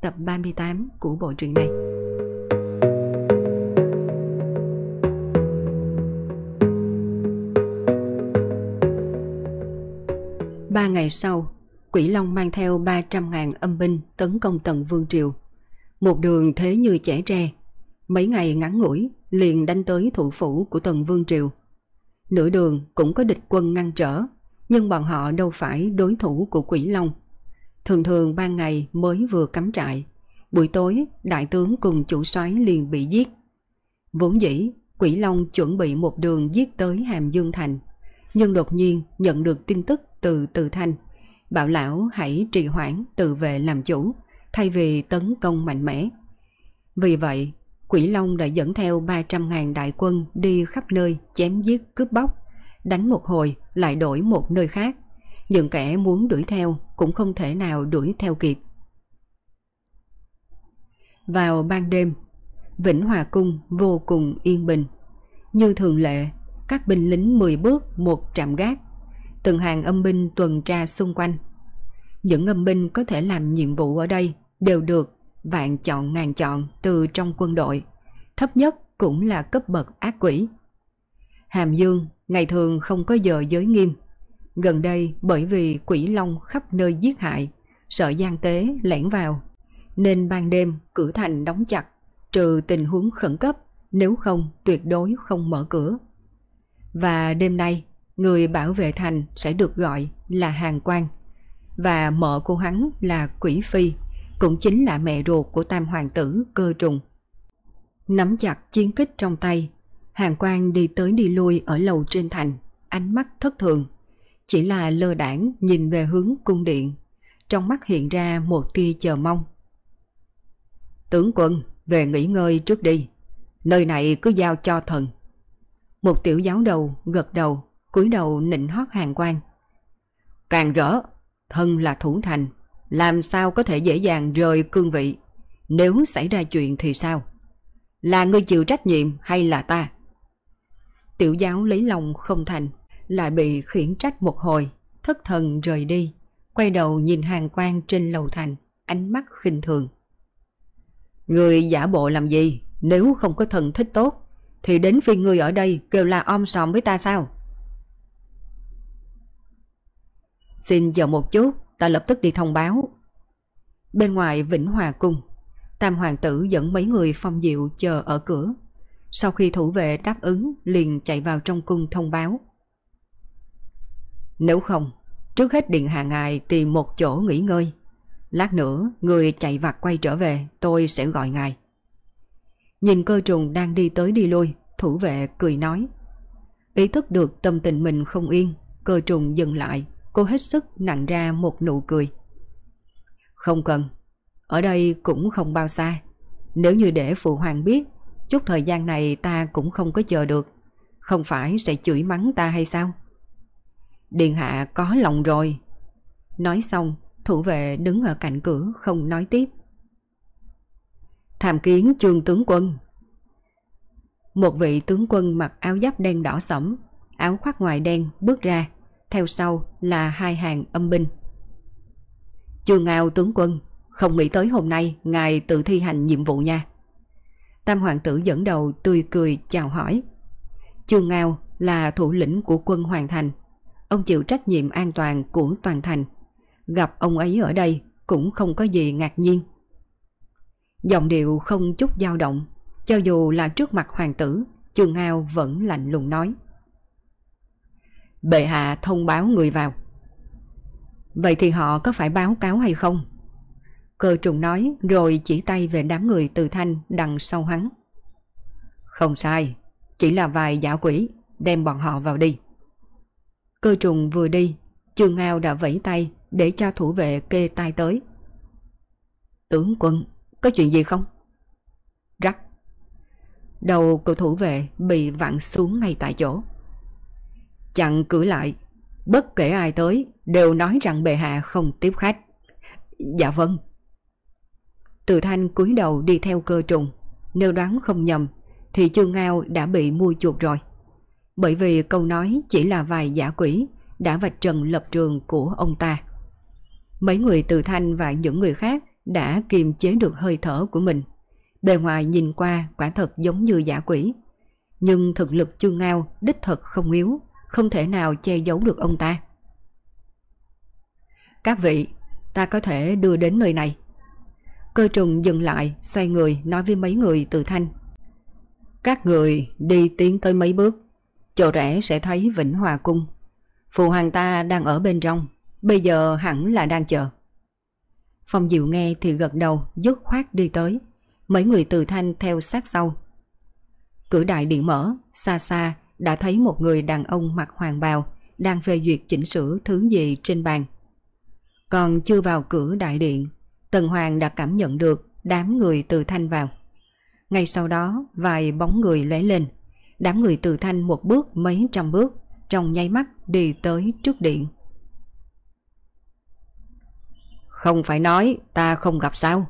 tập 38 của bộ truyện này. Ba ngày sau, Quỷ Long mang theo 300.000 âm binh tấn công Tần Vương Triều. Một đường thế như trẻ tre, mấy ngày ngắn ngủi liền đánh tới thủ phủ của Tần Vương Triều. Nửa đường cũng có địch quân ngăn trở, nhưng bọn họ đâu phải đối thủ của Quỷ Long. Thường thường ban ngày mới vừa cắm trại, buổi tối đại tướng cùng chủ soái liền bị giết. Vốn dĩ, Quỷ Long chuẩn bị một đường giết tới Hàm Dương Thành, nhưng đột nhiên nhận được tin tức từ Từ Thanh. Bảo lão hãy trì hoãn tự vệ làm chủ, thay vì tấn công mạnh mẽ. Vì vậy, Quỷ Long đã dẫn theo 300.000 đại quân đi khắp nơi chém giết cướp bóc, đánh một hồi lại đổi một nơi khác. Những kẻ muốn đuổi theo cũng không thể nào đuổi theo kịp. Vào ban đêm, Vĩnh Hòa Cung vô cùng yên bình. Như thường lệ, các binh lính 10 bước một trạm gác, từng hàng âm binh tuần tra xung quanh. Những âm binh có thể làm nhiệm vụ ở đây đều được vạn chọn ngàn chọn từ trong quân đội. Thấp nhất cũng là cấp bậc ác quỷ. Hàm Dương ngày thường không có giờ giới nghiêm. Gần đây bởi vì quỷ long khắp nơi giết hại, sợ gian tế lẻn vào, nên ban đêm cửa thành đóng chặt, trừ tình huống khẩn cấp, nếu không tuyệt đối không mở cửa. Và đêm nay, người bảo vệ thành sẽ được gọi là Hàng Quang, và mợ của hắn là Quỷ Phi, cũng chính là mẹ ruột của tam hoàng tử cơ trùng. Nắm chặt chiến kích trong tay, Hàng Quang đi tới đi lui ở lầu trên thành, ánh mắt thất thường. Chỉ là lơ đảng nhìn về hướng cung điện, trong mắt hiện ra một tia chờ mong. Tướng quân, về nghỉ ngơi trước đi, nơi này cứ giao cho thần. Một tiểu giáo đầu gật đầu, cúi đầu nịnh hót hàng quan. Càng rỡ, thân là thủ thành, làm sao có thể dễ dàng rời cương vị. Nếu xảy ra chuyện thì sao? Là ngươi chịu trách nhiệm hay là ta? Tiểu giáo lấy lòng không thành, lại bị khiển trách một hồi, thất thần rời đi, quay đầu nhìn hàng quan trên lầu thành, ánh mắt khinh thường. Người giả bộ làm gì? Nếu không có thần thích tốt, thì đến phiên người ở đây kêu là om sòm với ta sao? Xin chờ một chút, ta lập tức đi thông báo. Bên ngoài Vĩnh Hòa Cung, Tam Hoàng tử dẫn mấy người phong diệu chờ ở cửa. Sau khi thủ vệ đáp ứng, liền chạy vào trong cung thông báo. Nếu không, trước hết điện hạ ngài tìm một chỗ nghỉ ngơi. Lát nữa, người chạy vặt quay trở về, tôi sẽ gọi ngài. Nhìn cơ trùng đang đi tới đi lui, thủ vệ cười nói. Ý thức được tâm tình mình không yên, cơ trùng dừng lại, cô hết sức nặng ra một nụ cười. Không cần, ở đây cũng không bao xa. Nếu như để phụ hoàng biết, chút thời gian này ta cũng không có chờ được. Không phải sẽ chửi mắng ta hay sao? Điện hạ có lòng rồi. Nói xong, thủ vệ đứng ở cạnh cửa không nói tiếp. Tham kiến trương tướng quân. Một vị tướng quân mặc áo giáp đen đỏ sẫm, áo khoác ngoài đen bước ra, theo sau là hai hàng âm binh. Trương Ngao tướng quân, không nghĩ tới hôm nay ngài tự thi hành nhiệm vụ nha. Tam hoàng tử dẫn đầu tươi cười chào hỏi. Trương Ngao là thủ lĩnh của quân Hoàng Thành. Ông chịu trách nhiệm an toàn của toàn thành. Gặp ông ấy ở đây cũng không có gì ngạc nhiên. Giọng điệu không chút dao động, cho dù là trước mặt hoàng tử, trường Ngao vẫn lạnh lùng nói. Bệ hạ thông báo người vào. Vậy thì họ có phải báo cáo hay không? Cơ trùng nói rồi chỉ tay về đám người từ thanh đằng sau hắn. Không sai, chỉ là vài giả quỷ, đem bọn họ vào đi. Cơ trùng vừa đi, Trương Ngao đã vẫy tay để cho thủ vệ kê tay tới. Tướng quân, có chuyện gì không? Rắc. Đầu của thủ vệ bị vặn xuống ngay tại chỗ. Chặn cửa lại, bất kể ai tới đều nói rằng bệ hạ không tiếp khách. Dạ vâng. Từ thanh cúi đầu đi theo cơ trùng, nếu đoán không nhầm thì chương ngao đã bị mua chuột rồi. Bởi vì câu nói chỉ là vài giả quỷ đã vạch trần lập trường của ông ta. Mấy người từ thanh và những người khác đã kiềm chế được hơi thở của mình. Bề ngoài nhìn qua quả thật giống như giả quỷ. Nhưng thực lực chương ngao đích thật không yếu, không thể nào che giấu được ông ta. Các vị, ta có thể đưa đến nơi này. Cơ trùng dừng lại, xoay người nói với mấy người từ thanh. Các người đi tiến tới mấy bước, chỗ rẽ sẽ thấy Vĩnh Hòa Cung. Phụ hoàng ta đang ở bên trong, bây giờ hẳn là đang chờ. Phong Diệu nghe thì gật đầu, dứt khoát đi tới. Mấy người từ thanh theo sát sau. Cửa đại điện mở, xa xa đã thấy một người đàn ông mặc hoàng bào đang phê duyệt chỉnh sửa thứ gì trên bàn. Còn chưa vào cửa đại điện, Tần Hoàng đã cảm nhận được đám người từ thanh vào. Ngay sau đó, vài bóng người lóe lên. Đám người từ thanh một bước mấy trăm bước, trong nháy mắt đi tới trước điện. Không phải nói ta không gặp sao?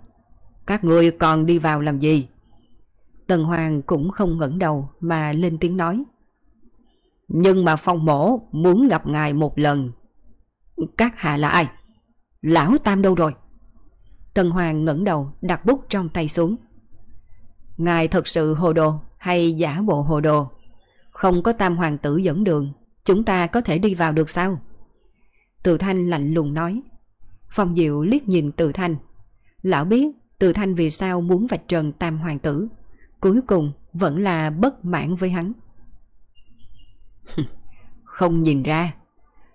Các người còn đi vào làm gì? Tần Hoàng cũng không ngẩng đầu mà lên tiếng nói. Nhưng mà phong mổ muốn gặp ngài một lần. Các hạ là ai? Lão Tam đâu rồi? Tần Hoàng ngẩng đầu đặt bút trong tay xuống. Ngài thật sự hồ đồ hay giả bộ hồ đồ? Không có Tam Hoàng tử dẫn đường, chúng ta có thể đi vào được sao? Từ Thanh lạnh lùng nói. Phong Diệu liếc nhìn Từ Thanh. Lão biết Từ Thanh vì sao muốn vạch trần Tam Hoàng tử. Cuối cùng vẫn là bất mãn với hắn. Không nhìn ra,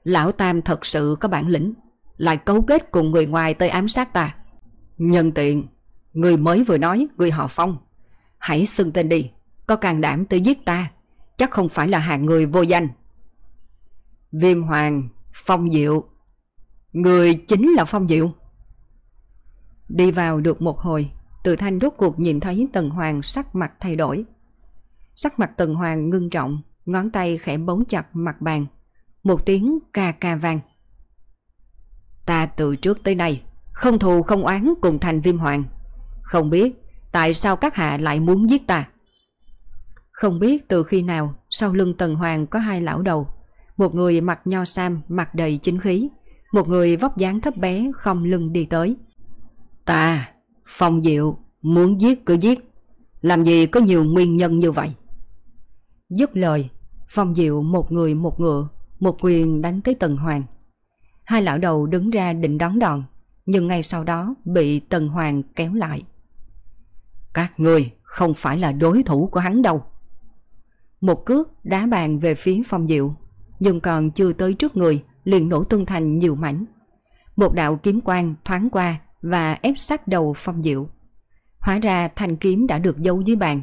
Lão Tam thật sự có bản lĩnh, lại cấu kết cùng người ngoài tới ám sát ta. Nhân tiện, người mới vừa nói người họ Phong. Hãy xưng tên đi, có càng đảm tới giết ta, chắc không phải là hạng người vô danh. Viêm Hoàng, Phong Diệu. Người chính là Phong Diệu. Đi vào được một hồi, Từ Thanh rốt cuộc nhìn thấy Tần Hoàng sắc mặt thay đổi. Sắc mặt Tần Hoàng ngưng trọng, ngón tay khẽ bấu chặt mặt bàn. Một tiếng ca ca vang. Ta từ trước tới nay không thù không oán cùng thành viêm hoàng. Không biết tại sao các hạ lại muốn giết ta. Không biết từ khi nào sau lưng Tần Hoàng có hai lão đầu. Một người mặc nho sam mặt đầy chính khí. Một người vóc dáng thấp bé không lưng đi tới. Ta, Phong Diệu, muốn giết cứ giết. Làm gì có nhiều nguyên nhân như vậy? Dứt lời, Phong Diệu một người một ngựa, một quyền đánh tới Tần Hoàng. Hai lão đầu đứng ra định đón đòn, nhưng ngay sau đó bị Tần Hoàng kéo lại. Các người không phải là đối thủ của hắn đâu. Một cước đá bàn về phía Phong Diệu, nhưng còn chưa tới trước người liền nổ tung thành nhiều mảnh. Một đạo kiếm quang thoáng qua và ép sát đầu Phong Diệu. Hóa ra thanh kiếm đã được giấu dưới bàn.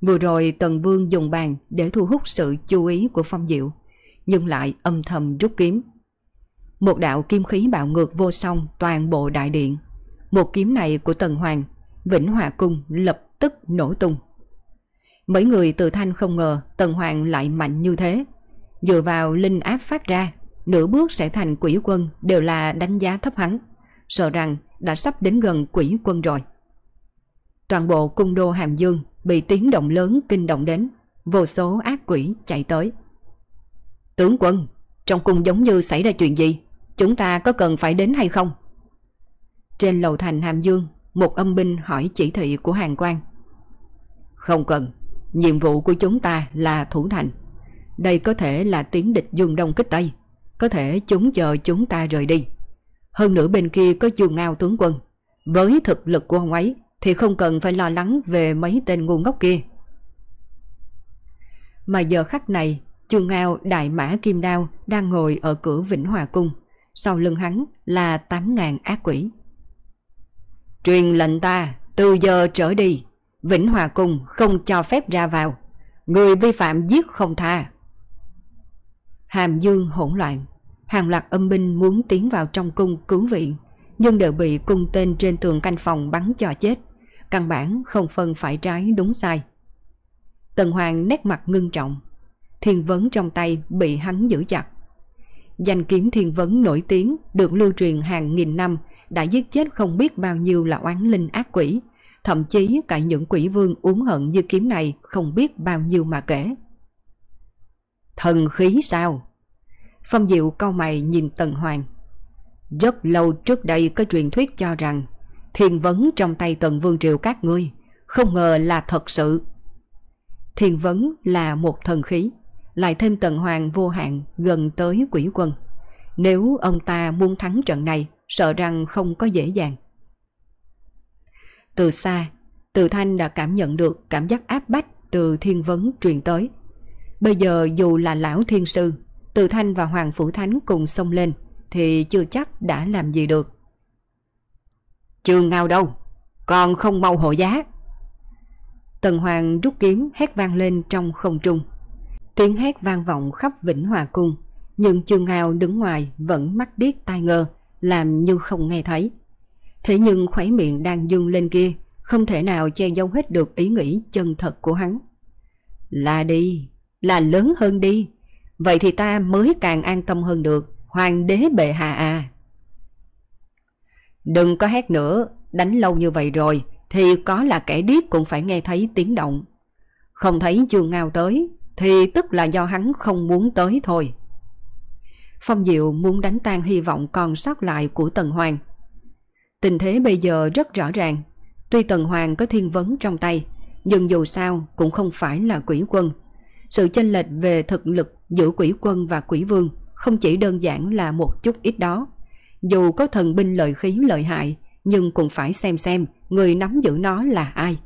Vừa rồi Tần Vương dùng bàn để thu hút sự chú ý của Phong Diệu, nhưng lại âm thầm rút kiếm. Một đạo kim khí bạo ngược vô song toàn bộ đại điện. Một kiếm này của Tần Hoàng, Vĩnh Hòa Cung lập tức nổ tung. Mấy người từ thanh không ngờ Tần Hoàng lại mạnh như thế. Dựa vào linh áp phát ra, nửa bước sẽ thành quỷ quân đều là đánh giá thấp hắn. Sợ rằng đã sắp đến gần quỷ quân rồi. Toàn bộ cung đô Hàm Dương bị tiếng động lớn kinh động đến, vô số ác quỷ chạy tới. Tướng quân, trong cung giống như xảy ra chuyện gì? Chúng ta có cần phải đến hay không? Trên lầu thành Hàm Dương, một âm binh hỏi chỉ thị của hàng quan. Không cần, nhiệm vụ của chúng ta là thủ thành. Đây có thể là tiếng địch dùng đông kích tây, có thể chúng chờ chúng ta rời đi. Hơn nữa bên kia có dương ngao tướng quân. Với thực lực của ông ấy thì không cần phải lo lắng về mấy tên ngu ngốc kia. Mà giờ khắc này, Chu Ngao đại mã kim đao đang ngồi ở cửa Vĩnh Hòa Cung. Sau lưng hắn là 8.000 ác quỷ. Truyền lệnh ta, từ giờ trở đi, Vĩnh Hòa Cung không cho phép ra vào. Người vi phạm giết không tha. Hàm Dương hỗn loạn. Hàng loạt âm binh muốn tiến vào trong cung cứu viện, nhưng đều bị cung tên trên tường canh phòng bắn cho chết căn bản không phân phải trái đúng sai. Tần Hoàng nét mặt ngưng trọng. Thiên vấn trong tay bị hắn giữ chặt. Danh kiếm thiên vấn nổi tiếng được lưu truyền hàng nghìn năm đã giết chết không biết bao nhiêu là oán linh ác quỷ. Thậm chí cả những quỷ vương uống hận như kiếm này không biết bao nhiêu mà kể. Thần khí sao? Phong Diệu cau mày nhìn Tần Hoàng. Rất lâu trước đây có truyền thuyết cho rằng thiên vấn trong tay Tần Vương Triều các ngươi, không ngờ là thật sự. Thiên vấn là một thần khí, lại thêm Tần Hoàng vô hạn gần tới quỷ quân. Nếu ông ta muốn thắng trận này, sợ rằng không có dễ dàng. Từ xa, Từ Thanh đã cảm nhận được cảm giác áp bách từ thiên vấn truyền tới. Bây giờ dù là lão thiên sư, Từ Thanh và Hoàng Phủ Thánh cùng xông lên, thì chưa chắc đã làm gì được. Trường ngao đâu, còn không mau hộ giá. Tần Hoàng rút kiếm hét vang lên trong không trung. Tiếng hét vang vọng khắp Vĩnh Hòa Cung, nhưng Chương Ngao đứng ngoài vẫn mắt điếc tai ngơ, làm như không nghe thấy. Thế nhưng khóe miệng đang dương lên kia, không thể nào che giấu hết được ý nghĩ chân thật của hắn. Là đi, là lớn hơn đi, vậy thì ta mới càng an tâm hơn được, hoàng đế bệ hạ à. Đừng có hét nữa, đánh lâu như vậy rồi thì có là kẻ điếc cũng phải nghe thấy tiếng động. Không thấy Chương Ngao tới thì tức là do hắn không muốn tới thôi. Phong Diệu muốn đánh tan hy vọng còn sót lại của Tần Hoàng. Tình thế bây giờ rất rõ ràng. Tuy Tần Hoàng có thiên vấn trong tay, nhưng dù sao cũng không phải là quỷ quân. Sự chênh lệch về thực lực giữa quỷ quân và quỷ vương không chỉ đơn giản là một chút ít đó. Dù có thần binh lợi khí lợi hại, nhưng cũng phải xem xem người nắm giữ nó là ai.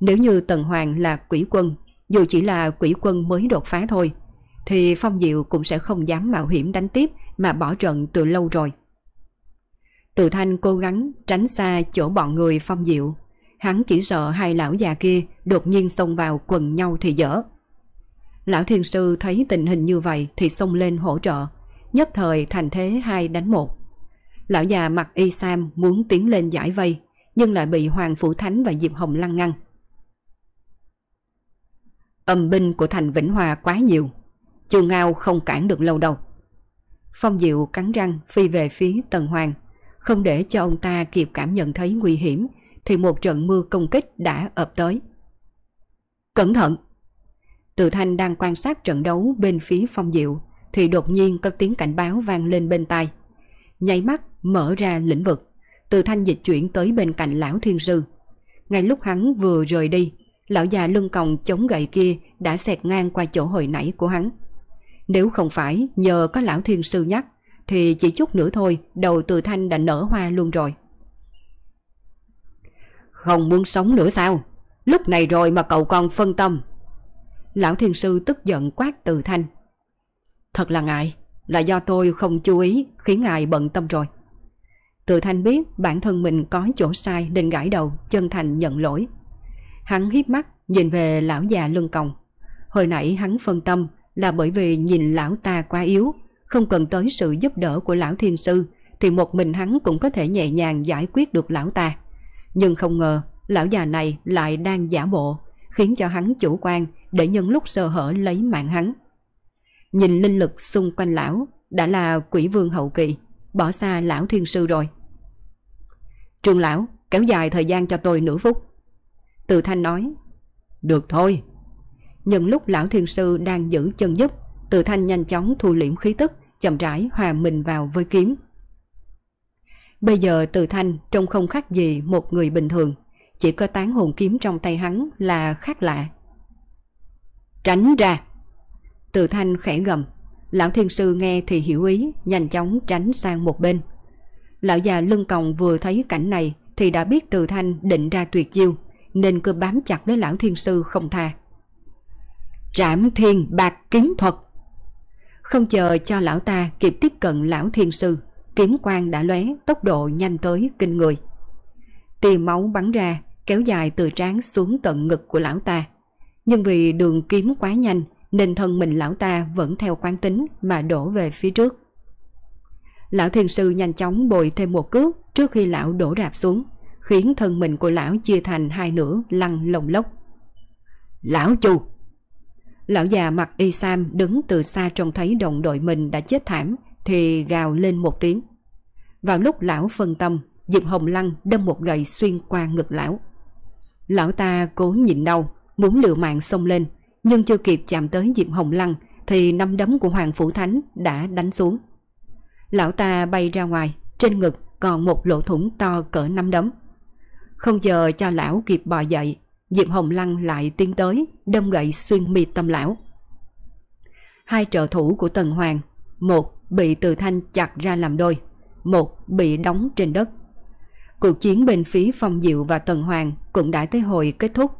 Nếu như Tần Hoàng là quỷ quân, dù chỉ là quỷ quân mới đột phá thôi, thì Phong Diệu cũng sẽ không dám mạo hiểm đánh tiếp mà bỏ trận từ lâu rồi. Từ thanh cố gắng tránh xa chỗ bọn người Phong Diệu. Hắn chỉ sợ hai lão già kia đột nhiên xông vào quần nhau thì dở. Lão thiền sư thấy tình hình như vậy thì xông lên hỗ trợ, nhất thời thành thế hai đánh một. Lão già mặc y sam muốn tiến lên giải vây, nhưng lại bị Hoàng Phủ Thánh và Diệp Hồng lăng ngăn. Âm binh của thành Vĩnh Hòa quá nhiều, Chu Ngao không cản được lâu đâu. Phong Diệu cắn răng phi về phía Tần Hoàng, không để cho ông ta kịp cảm nhận thấy nguy hiểm, thì một trận mưa công kích đã ập tới. Cẩn thận! Từ Thanh đang quan sát trận đấu bên phía Phong Diệu, thì đột nhiên có tiếng cảnh báo vang lên bên tai. Nháy mắt mở ra lĩnh vực, Từ Thanh dịch chuyển tới bên cạnh lão thiên sư. Ngay lúc hắn vừa rời đi, lão già lưng còng chống gậy kia đã xẹt ngang qua chỗ hồi nãy của hắn. Nếu không phải nhờ có lão thiên sư nhắc, thì chỉ chút nữa thôi đầu từ thanh đã nở hoa luôn rồi. Không muốn sống nữa sao? Lúc này rồi mà cậu còn phân tâm. Lão thiên sư tức giận quát từ thanh. Thật là ngại, là do tôi không chú ý khiến ngài bận tâm rồi. Từ thanh biết bản thân mình có chỗ sai nên gãi đầu, chân thành nhận lỗi. Hắn hiếp mắt nhìn về lão già lưng còng. Hồi nãy hắn phân tâm là bởi vì nhìn lão ta quá yếu, không cần tới sự giúp đỡ của lão thiên sư thì một mình hắn cũng có thể nhẹ nhàng giải quyết được lão ta. Nhưng không ngờ lão già này lại đang giả bộ, khiến cho hắn chủ quan để nhân lúc sơ hở lấy mạng hắn. Nhìn linh lực xung quanh lão đã là quỷ vương hậu kỳ, bỏ xa lão thiên sư rồi. Trường lão, kéo dài thời gian cho tôi nửa phút. Từ thanh nói, được thôi. nhân lúc lão thiên sư đang giữ chân giúp, từ thanh nhanh chóng thu liễm khí tức, chậm rãi hòa mình vào với kiếm. Bây giờ từ thanh trông không khác gì một người bình thường, chỉ có tán hồn kiếm trong tay hắn là khác lạ. Tránh ra! Từ thanh khẽ gầm, lão thiên sư nghe thì hiểu ý, nhanh chóng tránh sang một bên. Lão già lưng còng vừa thấy cảnh này thì đã biết từ thanh định ra tuyệt chiêu, nên cứ bám chặt lấy lão thiên sư không tha. Trảm thiên bạc kiếm thuật không chờ cho lão ta kịp tiếp cận lão thiên sư, kiếm quang đã lóe tốc độ nhanh tới kinh người. tìm máu bắn ra, kéo dài từ trán xuống tận ngực của lão ta. Nhưng vì đường kiếm quá nhanh nên thân mình lão ta vẫn theo quán tính mà đổ về phía trước. Lão thiền sư nhanh chóng bồi thêm một cước trước khi lão đổ rạp xuống, khiến thân mình của lão chia thành hai nửa lăn lồng lốc. Lão chu, Lão già mặc y sam đứng từ xa trông thấy đồng đội mình đã chết thảm thì gào lên một tiếng. Vào lúc lão phân tâm, Diệp Hồng Lăng đâm một gậy xuyên qua ngực lão. Lão ta cố nhịn đau, muốn liều mạng xông lên, nhưng chưa kịp chạm tới Diệp Hồng Lăng thì năm đấm của Hoàng Phủ Thánh đã đánh xuống. Lão ta bay ra ngoài, trên ngực còn một lỗ thủng to cỡ năm đấm. Không chờ cho lão kịp bò dậy, Diệp Hồng Lăng lại tiến tới, đâm gậy xuyên mi tâm lão. Hai trợ thủ của Tần Hoàng, một bị Từ Thanh chặt ra làm đôi, một bị đóng trên đất. Cuộc chiến bên phía Phong Diệu và Tần Hoàng cũng đã tới hồi kết thúc.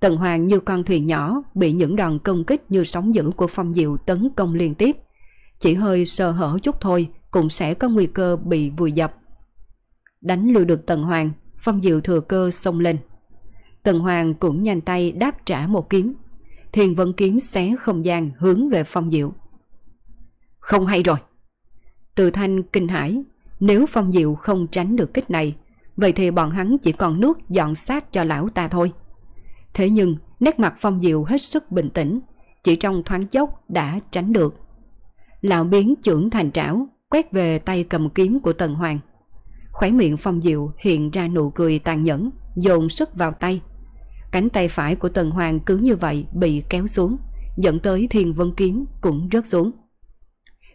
Tần Hoàng như con thuyền nhỏ bị những đòn công kích như sóng dữ của Phong Diệu tấn công liên tiếp. Chỉ hơi sơ hở chút thôi cũng sẽ có nguy cơ bị vùi dập. Đánh lùi được Tần Hoàng, Phong Diệu thừa cơ xông lên. Tần Hoàng cũng nhanh tay đáp trả một kiếm. Thiền Vân kiếm xé không gian hướng về Phong Diệu. Không hay rồi. Từ thanh kinh hãi, nếu Phong Diệu không tránh được kích này, vậy thì bọn hắn chỉ còn nước dọn xác cho lão ta thôi. Thế nhưng, nét mặt Phong Diệu hết sức bình tĩnh, chỉ trong thoáng chốc đã tránh được. Lão biến trưởng thành trảo, quét về tay cầm kiếm của Tần Hoàng. Khóe miệng Phong Diệu hiện ra nụ cười tàn nhẫn, dồn sức vào tay. Cánh tay phải của Tần Hoàng cứ như vậy bị kéo xuống, dẫn tới Thiên Vân Kiếm cũng rớt xuống.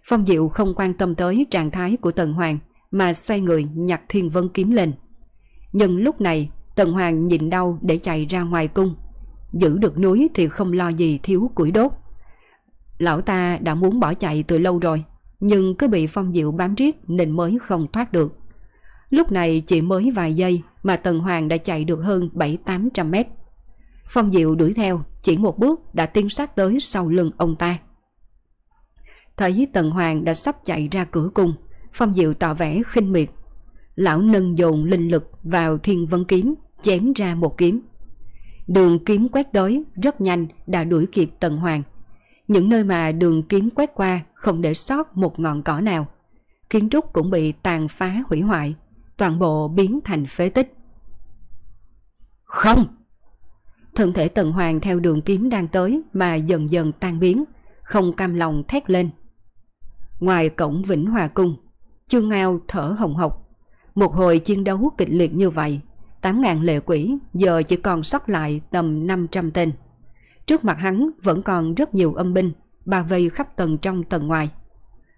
Phong Diệu không quan tâm tới trạng thái của Tần Hoàng mà xoay người nhặt Thiên Vân Kiếm lên. Nhưng lúc này Tần Hoàng nhịn đau để chạy ra ngoài cung. Giữ được núi thì không lo gì thiếu củi đốt. Lão ta đã muốn bỏ chạy từ lâu rồi, nhưng cứ bị Phong Diệu bám riết nên mới không thoát được. Lúc này chỉ mới vài giây mà Tần Hoàng đã chạy được hơn 7-800 mét. Phong Diệu đuổi theo, chỉ một bước đã tiến sát tới sau lưng ông ta. Thấy Tần Hoàng đã sắp chạy ra cửa cung, Phong Diệu tỏ vẻ khinh miệt. Lão nâng dồn linh lực vào thiên vân kiếm, chém ra một kiếm. Đường kiếm quét tới rất nhanh đã đuổi kịp Tần Hoàng. Những nơi mà đường kiếm quét qua không để sót một ngọn cỏ nào. Kiến trúc cũng bị tàn phá hủy hoại, toàn bộ biến thành phế tích. Không! Thân thể Tần Hoàng theo đường kiếm đang tới mà dần dần tan biến, không cam lòng thét lên. Ngoài cổng Vĩnh Hòa Cung, Chương Ngao thở hồng hộc. Một hồi chiến đấu kịch liệt như vậy, 8.000 lệ quỷ giờ chỉ còn sót lại tầm 500 tên. Trước mặt hắn vẫn còn rất nhiều âm binh, bao vây khắp tầng trong tầng ngoài.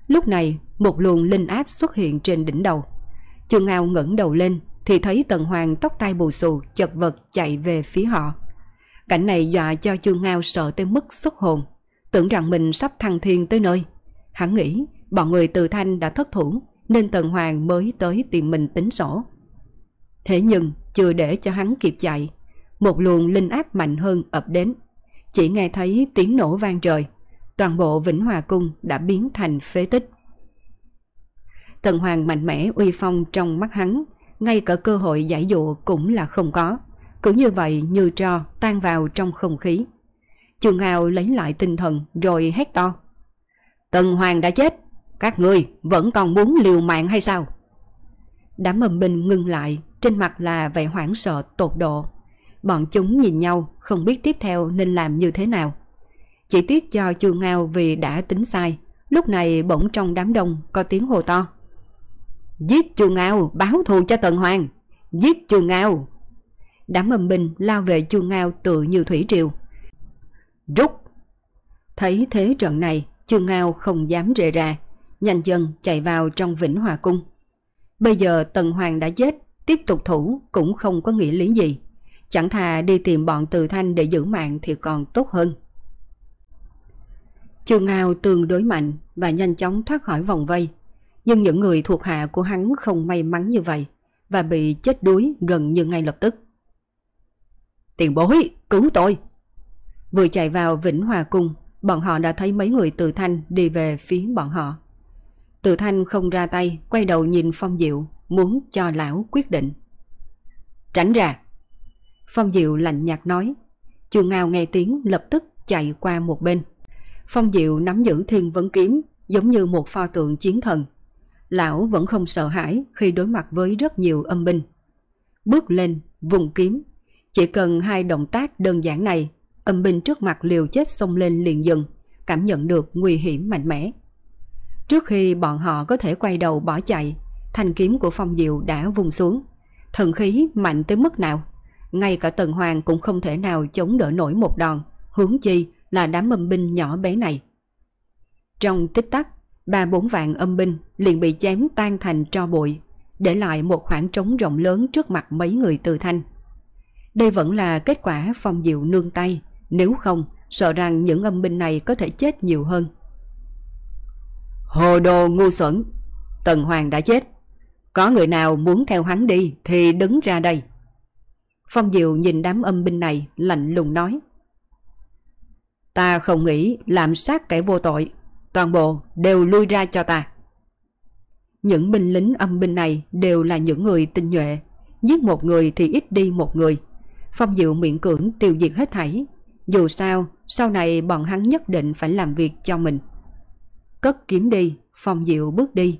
Lúc này, một luồng linh áp xuất hiện trên đỉnh đầu. Chương Ngao ngẩng đầu lên thì thấy Tần Hoàng tóc tai bù xù chật vật chạy về phía họ. Cảnh này dọa cho Chương Ngao sợ tới mức xuất hồn, tưởng rằng mình sắp thăng thiên tới nơi. Hắn nghĩ bọn người từ thanh đã thất thủ nên Tần Hoàng mới tới tìm mình tính sổ. Thế nhưng chưa để cho hắn kịp chạy, một luồng linh áp mạnh hơn ập đến. Chỉ nghe thấy tiếng nổ vang trời, toàn bộ Vĩnh Hòa Cung đã biến thành phế tích. Tần Hoàng mạnh mẽ uy phong trong mắt hắn, ngay cả cơ hội giải dụ cũng là không có. Cứ như vậy như tro tan vào trong không khí. Trường Hào lấy lại tinh thần rồi hét to. Tần Hoàng đã chết, các ngươi vẫn còn muốn liều mạng hay sao? Đám mầm binh ngưng lại, trên mặt là vẻ hoảng sợ tột độ. Bọn chúng nhìn nhau không biết tiếp theo nên làm như thế nào. Chỉ tiếc cho Trường Hào vì đã tính sai, lúc này bỗng trong đám đông có tiếng hồ to. Giết Trường Hào báo thù cho Tần Hoàng! Giết Trường Hào Đám âm binh lao về Chu Ngao tự như thủy triều. Rút! Thấy thế trận này, Chu Ngao không dám rề ra, nhanh chân chạy vào trong Vĩnh Hòa Cung. Bây giờ Tần Hoàng đã chết, tiếp tục thủ cũng không có nghĩa lý gì. Chẳng thà đi tìm bọn từ thanh để giữ mạng thì còn tốt hơn. Chu Ngao tương đối mạnh và nhanh chóng thoát khỏi vòng vây. Nhưng những người thuộc hạ của hắn không may mắn như vậy và bị chết đuối gần như ngay lập tức. Tiền bối, cứu tôi! Vừa chạy vào Vĩnh Hòa Cung, bọn họ đã thấy mấy người từ thanh đi về phía bọn họ. Từ thanh không ra tay, quay đầu nhìn Phong Diệu, muốn cho lão quyết định. Tránh ra! Phong Diệu lạnh nhạt nói. Chu Ngao nghe tiếng lập tức chạy qua một bên. Phong Diệu nắm giữ thiên vấn kiếm giống như một pho tượng chiến thần. Lão vẫn không sợ hãi khi đối mặt với rất nhiều âm binh. Bước lên, vùng kiếm. Chỉ cần hai động tác đơn giản này, âm binh trước mặt liều chết xông lên liền dừng, cảm nhận được nguy hiểm mạnh mẽ. Trước khi bọn họ có thể quay đầu bỏ chạy, thanh kiếm của Phong Diệu đã vùng xuống. Thần khí mạnh tới mức nào? Ngay cả Tần Hoàng cũng không thể nào chống đỡ nổi một đòn, hướng chi là đám âm binh nhỏ bé này. Trong tích tắc, ba bốn vạn âm binh liền bị chém tan thành tro bụi, để lại một khoảng trống rộng lớn trước mặt mấy người từ thanh. Đây vẫn là kết quả phong diệu nương tay, nếu không, sợ rằng những âm binh này có thể chết nhiều hơn. Hồ đồ ngu xuẩn, Tần Hoàng đã chết. Có người nào muốn theo hắn đi thì đứng ra đây. Phong Diệu nhìn đám âm binh này lạnh lùng nói. Ta không nghĩ làm sát kẻ vô tội, toàn bộ đều lui ra cho ta. Những binh lính âm binh này đều là những người tinh nhuệ, giết một người thì ít đi một người. Phong Diệu miễn cưỡng tiêu diệt hết thảy. Dù sao, sau này bọn hắn nhất định phải làm việc cho mình. Cất kiếm đi, Phong Diệu bước đi.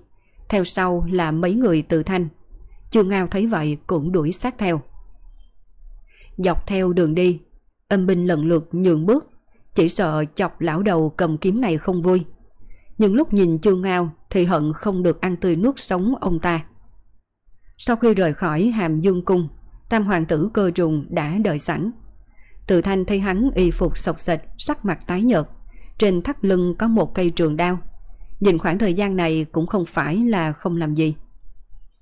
Theo sau là mấy người từ thanh. Chưa Ngao thấy vậy cũng đuổi sát theo. Dọc theo đường đi, âm binh lần lượt nhường bước, chỉ sợ chọc lão đầu cầm kiếm này không vui. Nhưng lúc nhìn chưa Ngao thì hận không được ăn tươi nuốt sống ông ta. Sau khi rời khỏi hàm dương cung, tam hoàng tử cơ trùng đã đợi sẵn. Từ thanh thấy hắn y phục sọc sệt, sắc mặt tái nhợt. Trên thắt lưng có một cây trường đao. Nhìn khoảng thời gian này cũng không phải là không làm gì.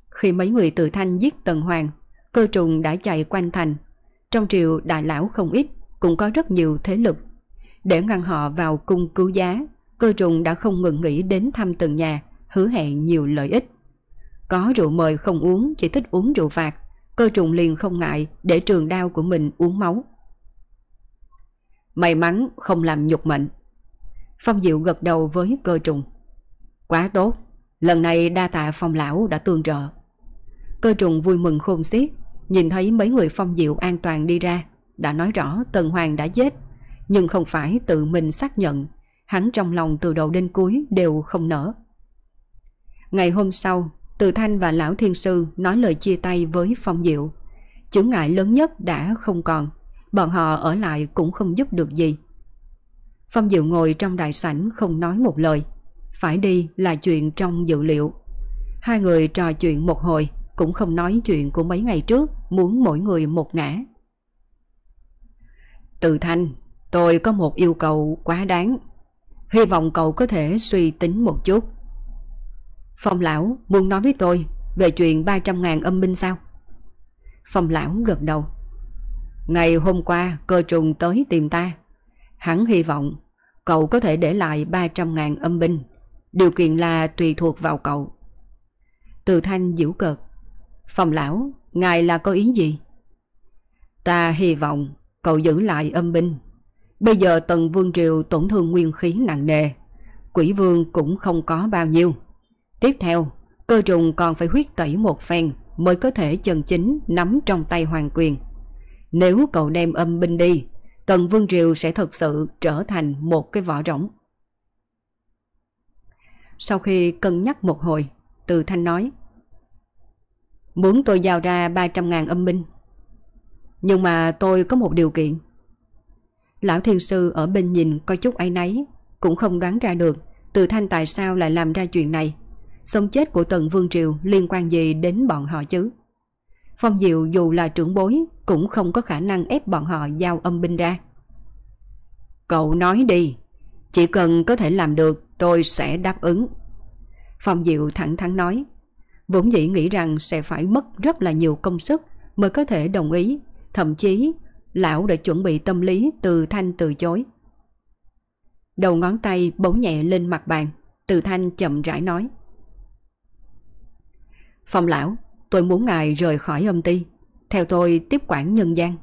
Khi mấy người từ thanh giết tần hoàng, cơ trùng đã chạy quanh thành. Trong triều đại lão không ít, cũng có rất nhiều thế lực. Để ngăn họ vào cung cứu giá, cơ trùng đã không ngừng nghĩ đến thăm từng nhà, hứa hẹn nhiều lợi ích. Có rượu mời không uống, chỉ thích uống rượu phạt, cơ trùng liền không ngại để trường đao của mình uống máu. May mắn không làm nhục mệnh. Phong Diệu gật đầu với cơ trùng. Quá tốt, lần này đa tạ phong lão đã tương trợ. Cơ trùng vui mừng khôn xiết, nhìn thấy mấy người phong diệu an toàn đi ra, đã nói rõ Tần Hoàng đã chết, nhưng không phải tự mình xác nhận, hắn trong lòng từ đầu đến cuối đều không nở. Ngày hôm sau, từ Thanh và Lão Thiên Sư nói lời chia tay với Phong Diệu. Chướng ngại lớn nhất đã không còn, bọn họ ở lại cũng không giúp được gì. Phong Diệu ngồi trong đại sảnh không nói một lời. Phải đi là chuyện trong dự liệu. Hai người trò chuyện một hồi, cũng không nói chuyện của mấy ngày trước, muốn mỗi người một ngã. Từ Thanh, tôi có một yêu cầu quá đáng. Hy vọng cậu có thể suy tính một chút. Phong lão muốn nói với tôi về chuyện 300 ngàn âm binh sao? Phong lão gật đầu. Ngày hôm qua cơ trùng tới tìm ta. Hắn hy vọng cậu có thể để lại 300 ngàn âm binh. Điều kiện là tùy thuộc vào cậu. Từ thanh giễu cợt. Phong lão, ngài là có ý gì? Ta hy vọng cậu giữ lại âm binh. Bây giờ tần vương triều tổn thương nguyên khí nặng nề. Quỷ vương cũng không có bao nhiêu. Tiếp theo, cơ trùng còn phải huyết tẩy một phen mới có thể chân chính nắm trong tay hoàng quyền. Nếu cậu đem âm binh đi, Tần Vương Triều sẽ thực sự trở thành một cái vỏ rỗng. Sau khi cân nhắc một hồi, Từ Thanh nói Muốn tôi giao ra 300 ngàn âm binh Nhưng mà tôi có một điều kiện Lão Thiên Sư ở bên nhìn coi chút ấy nấy Cũng không đoán ra được Từ Thanh tại sao lại làm ra chuyện này Sống chết của Tần Vương Triều liên quan gì đến bọn họ chứ Phong Diệu dù là trưởng bối cũng không có khả năng ép bọn họ giao âm binh ra. Cậu nói đi, chỉ cần có thể làm được tôi sẽ đáp ứng. Phong Diệu thẳng thắn nói, vốn dĩ nghĩ rằng sẽ phải mất rất là nhiều công sức mới có thể đồng ý, thậm chí lão đã chuẩn bị tâm lý từ thanh từ chối. Đầu ngón tay bấu nhẹ lên mặt bàn, từ thanh chậm rãi nói. Phong lão, tôi muốn ngài rời khỏi âm ty, theo tôi tiếp quản nhân gian.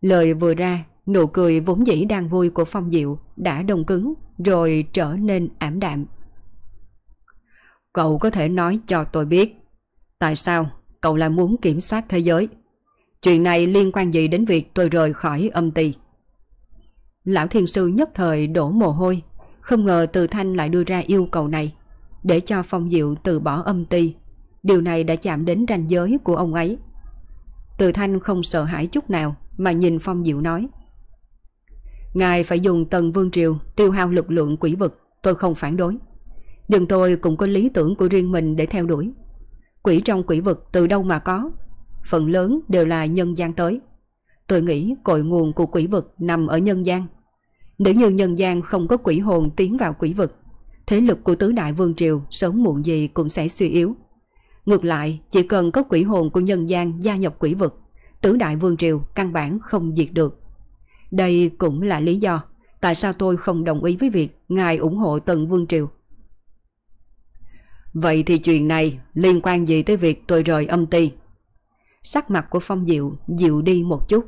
Lời vừa ra, nụ cười vốn dĩ đang vui của Phong Diệu đã đông cứng rồi trở nên ảm đạm. Cậu có thể nói cho tôi biết tại sao cậu lại muốn kiểm soát thế giới? Chuyện này liên quan gì đến việc tôi rời khỏi âm ty? Lão Thiên Sư nhất thời đổ mồ hôi, không ngờ Từ Thanh lại đưa ra yêu cầu này để cho Phong Diệu từ bỏ âm ty Điều này đã chạm đến ranh giới của ông ấy. Từ Thanh không sợ hãi chút nào mà nhìn Phong Diệu nói. Ngài phải dùng tần vương triều tiêu hao lực lượng quỷ vực, tôi không phản đối. Nhưng tôi cũng có lý tưởng của riêng mình để theo đuổi. Quỷ trong quỷ vực từ đâu mà có? Phần lớn đều là nhân gian tới. Tôi nghĩ cội nguồn của quỷ vực nằm ở nhân gian. Nếu như nhân gian không có quỷ hồn tiến vào quỷ vực, thế lực của tứ đại vương triều sớm muộn gì cũng sẽ suy yếu. Ngược lại, chỉ cần có quỷ hồn của nhân gian gia nhập quỷ vực, tứ đại vương triều căn bản không diệt được. Đây cũng là lý do tại sao tôi không đồng ý với việc ngài ủng hộ tần vương triều. Vậy thì chuyện này liên quan gì tới việc tôi rời âm ty? Sắc mặt của Phong Diệu dịu đi một chút.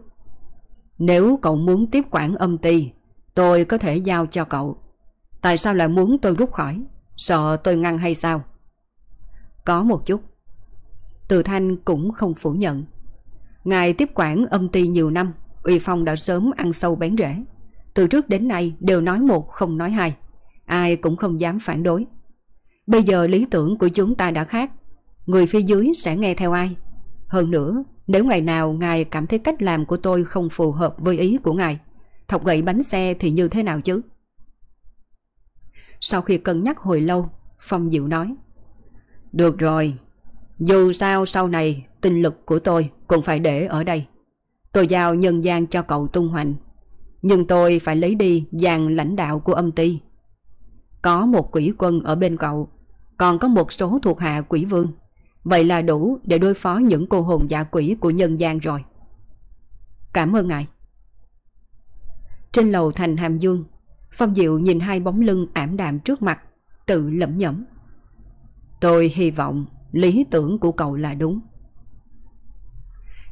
Nếu cậu muốn tiếp quản âm ty, tôi có thể giao cho cậu. Tại sao lại muốn tôi rút khỏi? Sợ tôi ngăn hay sao? Có một chút. Từ Thanh cũng không phủ nhận. Ngài tiếp quản âm ty nhiều năm, Uy Phong đã sớm ăn sâu bén rễ. Từ trước đến nay đều nói một không nói hai. Ai cũng không dám phản đối. Bây giờ lý tưởng của chúng ta đã khác. Người phía dưới sẽ nghe theo ai? Hơn nữa, nếu ngày nào ngài cảm thấy cách làm của tôi không phù hợp với ý của ngài, thọc gậy bánh xe thì như thế nào chứ? Sau khi cân nhắc hồi lâu, Phong Diệu nói Được rồi, dù sao sau này tinh lực của tôi cũng phải để ở đây. Tôi giao nhân gian cho cậu tung hoành, nhưng tôi phải lấy đi dàn lãnh đạo của âm ty. Có một quỷ quân ở bên cậu, còn có một số thuộc hạ quỷ vương. Vậy là đủ để đối phó những cô hồn dạ quỷ của nhân gian rồi. Cảm ơn ngài. Trên lầu thành hàm dương, Phong Diệu nhìn hai bóng lưng ảm đạm trước mặt, tự lẩm nhẩm. Tôi hy vọng lý tưởng của cậu là đúng.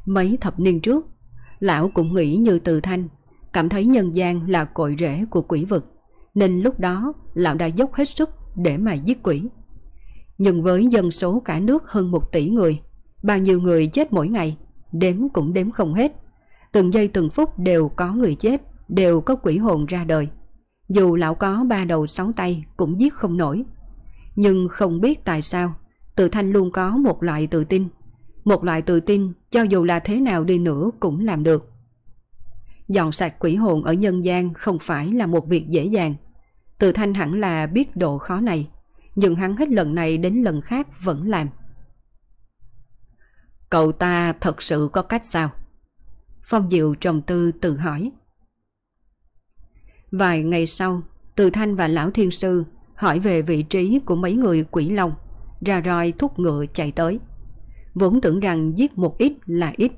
Mấy thập niên trước, lão cũng nghĩ như từ thanh, cảm thấy nhân gian là cội rễ của quỷ vực, nên lúc đó lão đã dốc hết sức để mà giết quỷ. Nhưng với dân số cả nước hơn một tỷ người, bao nhiêu người chết mỗi ngày, đếm cũng đếm không hết. Từng giây từng phút đều có người chết, đều có quỷ hồn ra đời. Dù lão có ba đầu sáu tay cũng giết không nổi. Nhưng không biết tại sao, tự thanh luôn có một loại tự tin. Một loại tự tin cho dù là thế nào đi nữa cũng làm được. Dọn sạch quỷ hồn ở nhân gian không phải là một việc dễ dàng. Tự thanh hẳn là biết độ khó này nhưng hắn hết lần này đến lần khác vẫn làm. Cậu ta thật sự có cách sao? Phong Diệu trầm tư tự hỏi. Vài ngày sau, Từ Thanh và Lão Thiên Sư hỏi về vị trí của mấy người quỷ long, ra roi thúc ngựa chạy tới. Vốn tưởng rằng giết một ít là ít.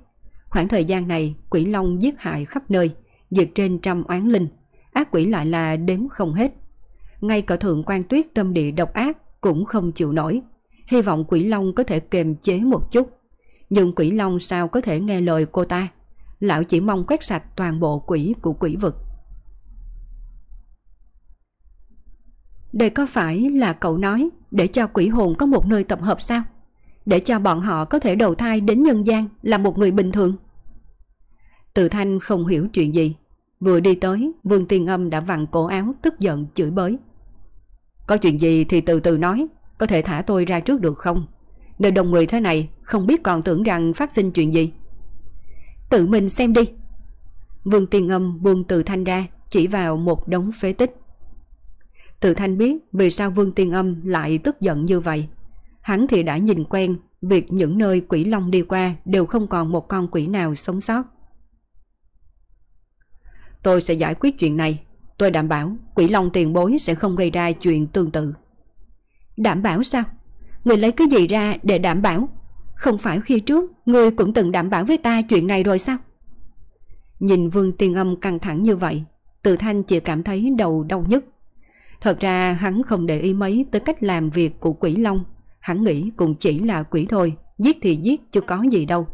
Khoảng thời gian này, quỷ long giết hại khắp nơi, diệt trên trăm oán linh, ác quỷ lại là đếm không hết ngay cả thượng quan tuyết tâm địa độc ác cũng không chịu nổi. Hy vọng quỷ long có thể kềm chế một chút. Nhưng quỷ long sao có thể nghe lời cô ta? Lão chỉ mong quét sạch toàn bộ quỷ của quỷ vực. Đây có phải là cậu nói để cho quỷ hồn có một nơi tập hợp sao? Để cho bọn họ có thể đầu thai đến nhân gian là một người bình thường? Từ thanh không hiểu chuyện gì. Vừa đi tới, Vương Tiên Âm đã vặn cổ áo tức giận chửi bới. Có chuyện gì thì từ từ nói Có thể thả tôi ra trước được không Nơi đông người thế này Không biết còn tưởng rằng phát sinh chuyện gì Tự mình xem đi Vương Tiên Âm buông từ thanh ra Chỉ vào một đống phế tích từ thanh biết Vì sao Vương Tiên Âm lại tức giận như vậy Hắn thì đã nhìn quen Việc những nơi quỷ long đi qua Đều không còn một con quỷ nào sống sót Tôi sẽ giải quyết chuyện này Tôi đảm bảo quỷ long tiền bối sẽ không gây ra chuyện tương tự. Đảm bảo sao? Người lấy cái gì ra để đảm bảo? Không phải khi trước người cũng từng đảm bảo với ta chuyện này rồi sao? Nhìn Vương Tiên Âm căng thẳng như vậy, Từ Thanh chỉ cảm thấy đầu đau nhức. Thật ra hắn không để ý mấy tới cách làm việc của quỷ long. Hắn nghĩ cũng chỉ là quỷ thôi, giết thì giết chứ có gì đâu.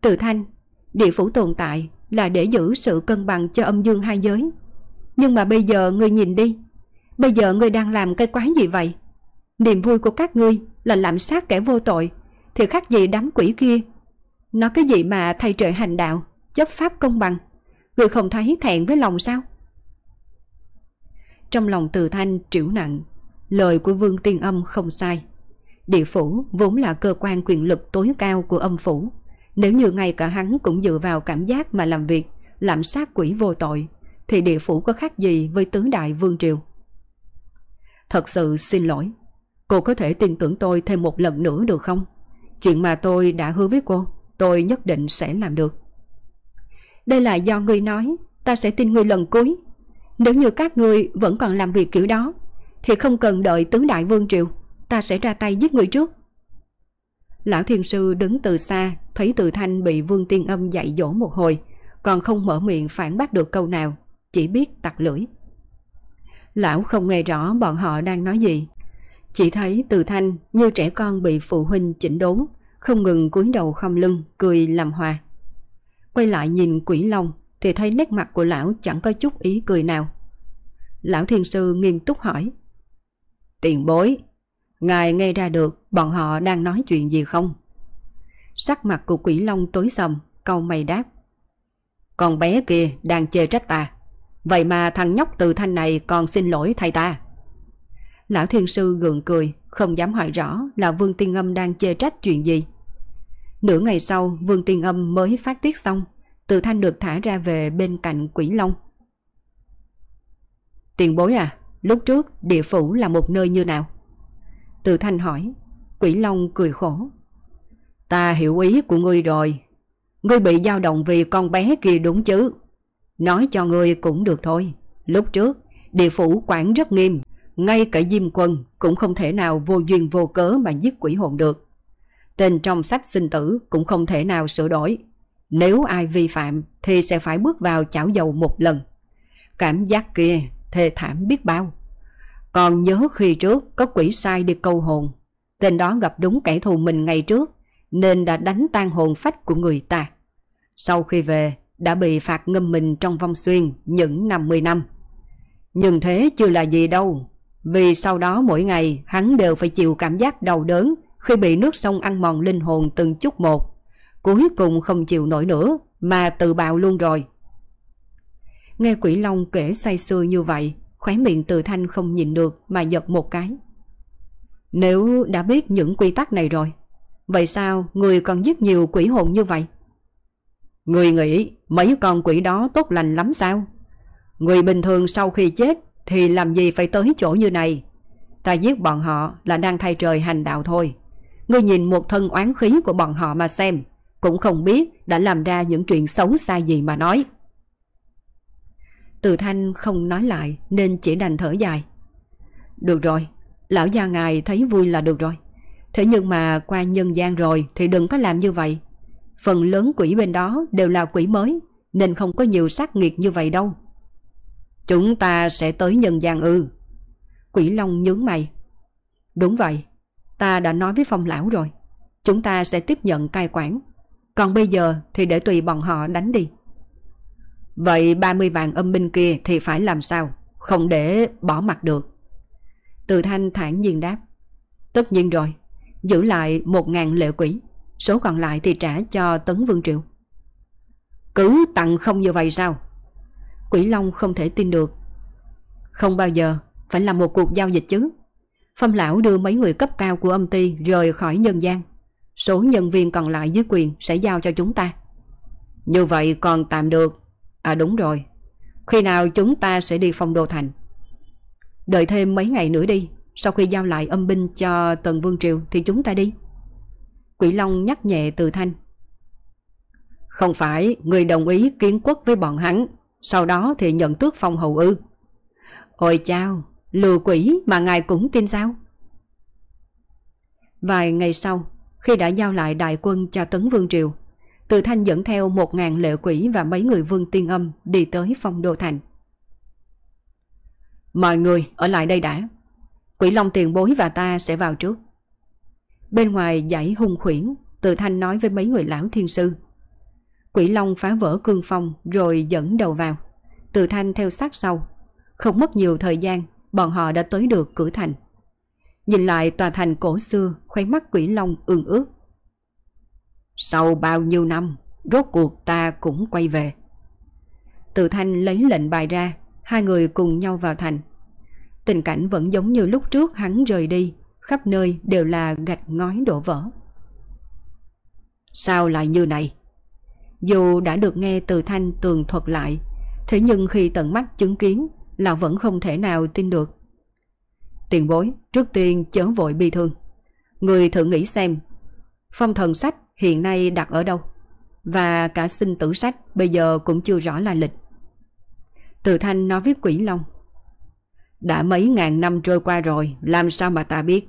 Từ Thanh, địa phủ tồn tại là để giữ sự cân bằng cho âm dương hai giới. Nhưng mà bây giờ ngươi nhìn đi, bây giờ ngươi đang làm cái quái gì vậy? Niềm vui của các ngươi là làm sát kẻ vô tội, thì khác gì đám quỷ kia. Nó cái gì mà thay trời hành đạo, chấp pháp công bằng, ngươi không thấy thẹn với lòng sao? Trong lòng từ thanh triểu nặng, lời của Vương Tiên Âm không sai. Địa phủ vốn là cơ quan quyền lực tối cao của âm phủ. Nếu như ngay cả hắn cũng dựa vào cảm giác mà làm việc, làm sát quỷ vô tội, thì địa phủ có khác gì với tứ đại vương triều? Thật sự xin lỗi, cô có thể tin tưởng tôi thêm một lần nữa được không? Chuyện mà tôi đã hứa với cô, tôi nhất định sẽ làm được. Đây là do ngươi nói, ta sẽ tin ngươi lần cuối. Nếu như các ngươi vẫn còn làm việc kiểu đó, thì không cần đợi tướng đại vương triều, ta sẽ ra tay giết người trước. Lão thiên sư đứng từ xa, thấy từ thanh bị vương tiên âm dạy dỗ một hồi, còn không mở miệng phản bác được câu nào, chỉ biết tặc lưỡi. Lão không nghe rõ bọn họ đang nói gì, chỉ thấy từ thanh như trẻ con bị phụ huynh chỉnh đốn, không ngừng cúi đầu không lưng, cười làm hòa. Quay lại nhìn quỷ long thì thấy nét mặt của lão chẳng có chút ý cười nào. Lão thiên sư nghiêm túc hỏi. Tiền bối, ngài nghe ra được bọn họ đang nói chuyện gì không? Sắc mặt của quỷ long tối sầm, câu mày đáp. Con bé kia đang chê trách ta. Vậy mà thằng nhóc từ thanh này còn xin lỗi thầy ta. Lão thiên sư gượng cười, không dám hỏi rõ là Vương Tiên Âm đang chê trách chuyện gì. Nửa ngày sau, Vương Tiên Âm mới phát tiết xong, từ thanh được thả ra về bên cạnh quỷ long. Tiền bối à, lúc trước địa phủ là một nơi như nào? Từ thanh hỏi, quỷ long cười khổ. Ta hiểu ý của ngươi rồi. Ngươi bị dao động vì con bé kia đúng chứ? Nói cho ngươi cũng được thôi. Lúc trước, địa phủ quản rất nghiêm. Ngay cả Diêm Quân cũng không thể nào vô duyên vô cớ mà giết quỷ hồn được. Tên trong sách sinh tử cũng không thể nào sửa đổi. Nếu ai vi phạm thì sẽ phải bước vào chảo dầu một lần. Cảm giác kia, thê thảm biết bao. Còn nhớ khi trước có quỷ sai đi câu hồn. Tên đó gặp đúng kẻ thù mình ngày trước, nên đã đánh tan hồn phách của người ta. Sau khi về, đã bị phạt ngâm mình trong vong xuyên những 50 năm. Nhưng thế chưa là gì đâu. Vì sau đó mỗi ngày hắn đều phải chịu cảm giác đau đớn khi bị nước sông ăn mòn linh hồn từng chút một. Cuối cùng không chịu nổi nữa mà tự bạo luôn rồi. Nghe quỷ long kể say sưa như vậy, khóe miệng từ thanh không nhìn được mà giật một cái. Nếu đã biết những quy tắc này rồi, vậy sao người còn giết nhiều quỷ hồn như vậy? Người nghĩ mấy con quỷ đó tốt lành lắm sao? Người bình thường sau khi chết thì làm gì phải tới chỗ như này? Ta giết bọn họ là đang thay trời hành đạo thôi. Ngươi nhìn một thân oán khí của bọn họ mà xem, cũng không biết đã làm ra những chuyện xấu xa gì mà nói. Từ thanh không nói lại nên chỉ đành thở dài. Được rồi, lão gia ngài thấy vui là được rồi. Thế nhưng mà qua nhân gian rồi thì đừng có làm như vậy. Phần lớn quỷ bên đó đều là quỷ mới nên không có nhiều sát nghiệt như vậy đâu. Chúng ta sẽ tới nhân gian ư. Quỷ Long nhướng mày. Đúng vậy, ta đã nói với phong lão rồi. Chúng ta sẽ tiếp nhận cai quản. Còn bây giờ thì để tùy bọn họ đánh đi. Vậy 30 vạn âm binh kia thì phải làm sao? Không để bỏ mặt được. Từ thanh thản nhiên đáp. Tất nhiên rồi, giữ lại 1.000 lệ quỷ. Số còn lại thì trả cho Tấn Vương Triệu. Cứ tặng không như vậy sao? Quỷ Long không thể tin được. Không bao giờ, phải làm một cuộc giao dịch chứ. Phong lão đưa mấy người cấp cao của âm ty rời khỏi nhân gian. Số nhân viên còn lại dưới quyền sẽ giao cho chúng ta. Như vậy còn tạm được. À đúng rồi. Khi nào chúng ta sẽ đi phong đô thành? Đợi thêm mấy ngày nữa đi. Sau khi giao lại âm binh cho Tần Vương Triều thì chúng ta đi. Quỷ Long nhắc nhẹ từ thanh. Không phải người đồng ý kiến quốc với bọn hắn, sau đó thì nhận tước phong hầu ư. Ôi chao, lừa quỷ mà ngài cũng tin sao? Vài ngày sau, khi đã giao lại đại quân cho Tấn Vương Triều, Từ Thanh dẫn theo một ngàn lệ quỷ và mấy người vương tiên âm đi tới phong đô thành. Mọi người ở lại đây đã. Quỷ Long tiền bối và ta sẽ vào trước. Bên ngoài dãy hung khuyển, Từ Thanh nói với mấy người lão thiên sư. Quỷ Long phá vỡ cương phong rồi dẫn đầu vào. Từ Thanh theo sát sau. Không mất nhiều thời gian, bọn họ đã tới được cửa thành. Nhìn lại tòa thành cổ xưa, khoái mắt Quỷ Long ương ước. Sau bao nhiêu năm, rốt cuộc ta cũng quay về. Từ Thanh lấy lệnh bài ra, hai người cùng nhau vào thành. Tình cảnh vẫn giống như lúc trước hắn rời đi, khắp nơi đều là gạch ngói đổ vỡ. Sao lại như này? Dù đã được nghe từ thanh tường thuật lại, thế nhưng khi tận mắt chứng kiến, là vẫn không thể nào tin được. Tiền bối, trước tiên chớ vội bi thương. Người thử nghĩ xem, phong thần sách hiện nay đặt ở đâu? Và cả sinh tử sách bây giờ cũng chưa rõ là lịch. Từ thanh nói với quỷ long. Đã mấy ngàn năm trôi qua rồi, làm sao mà ta biết?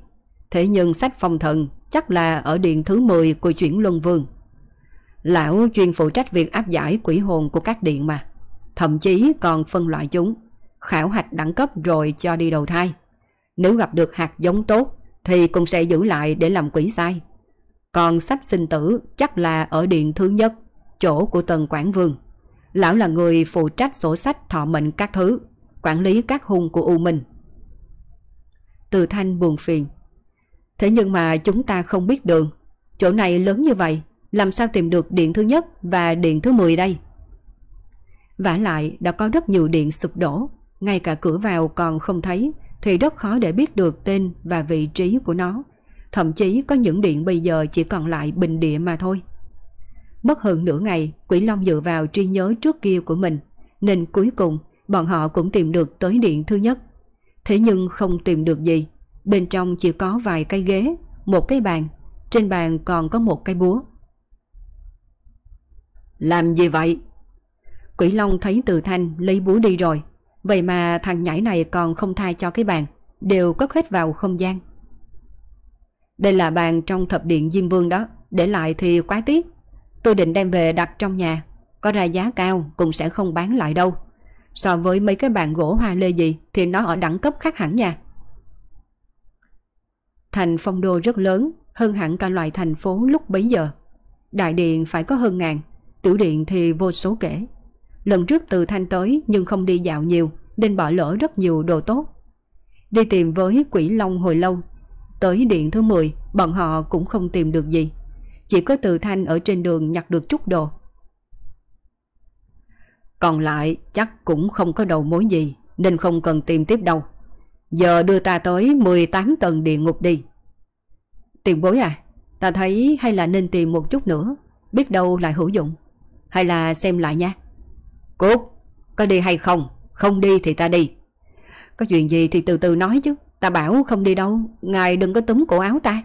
Thế nhưng sách phong thần chắc là ở điện thứ 10 của chuyển luân vương. Lão chuyên phụ trách việc áp giải quỷ hồn của các điện mà. Thậm chí còn phân loại chúng, khảo hạch đẳng cấp rồi cho đi đầu thai. Nếu gặp được hạt giống tốt thì cũng sẽ giữ lại để làm quỷ sai. Còn sách sinh tử chắc là ở điện thứ nhất, chỗ của Tần Quảng Vương. Lão là người phụ trách sổ sách thọ mệnh các thứ, quản lý các hung của U Minh. Từ thanh buồn phiền. Thế nhưng mà chúng ta không biết đường. Chỗ này lớn như vậy, làm sao tìm được điện thứ nhất và điện thứ 10 đây? vả lại đã có rất nhiều điện sụp đổ, ngay cả cửa vào còn không thấy, thì rất khó để biết được tên và vị trí của nó. Thậm chí có những điện bây giờ chỉ còn lại bình địa mà thôi. Mất hơn nửa ngày, Quỷ Long dựa vào trí nhớ trước kia của mình, nên cuối cùng bọn họ cũng tìm được tới điện thứ nhất. Thế nhưng không tìm được gì, bên trong chỉ có vài cây ghế, một cái bàn, trên bàn còn có một cái búa. Làm gì vậy? Quỷ Long thấy Từ Thanh lấy búa đi rồi, vậy mà thằng nhảy này còn không thay cho cái bàn, đều cất hết vào không gian. Đây là bàn trong thập điện Diêm Vương đó, để lại thì quá tiếc. Tôi định đem về đặt trong nhà, có ra giá cao cũng sẽ không bán lại đâu. So với mấy cái bàn gỗ hoa lê gì thì nó ở đẳng cấp khác hẳn nha. Thành phong đô rất lớn, hơn hẳn cả loại thành phố lúc bấy giờ. Đại điện phải có hơn ngàn, tiểu điện thì vô số kể. Lần trước từ thanh tới nhưng không đi dạo nhiều nên bỏ lỡ rất nhiều đồ tốt. Đi tìm với quỷ long hồi lâu. Tới điện thứ 10 bọn họ cũng không tìm được gì. Chỉ có từ thanh ở trên đường nhặt được chút đồ. Còn lại chắc cũng không có đầu mối gì nên không cần tìm tiếp đâu. Giờ đưa ta tới 18 tầng địa ngục đi. Tiền bối à, ta thấy hay là nên tìm một chút nữa, biết đâu lại hữu dụng. Hay là xem lại nha. Cút, có đi hay không? Không đi thì ta đi. Có chuyện gì thì từ từ nói chứ. Ta bảo không đi đâu, ngài đừng có túm cổ áo ta.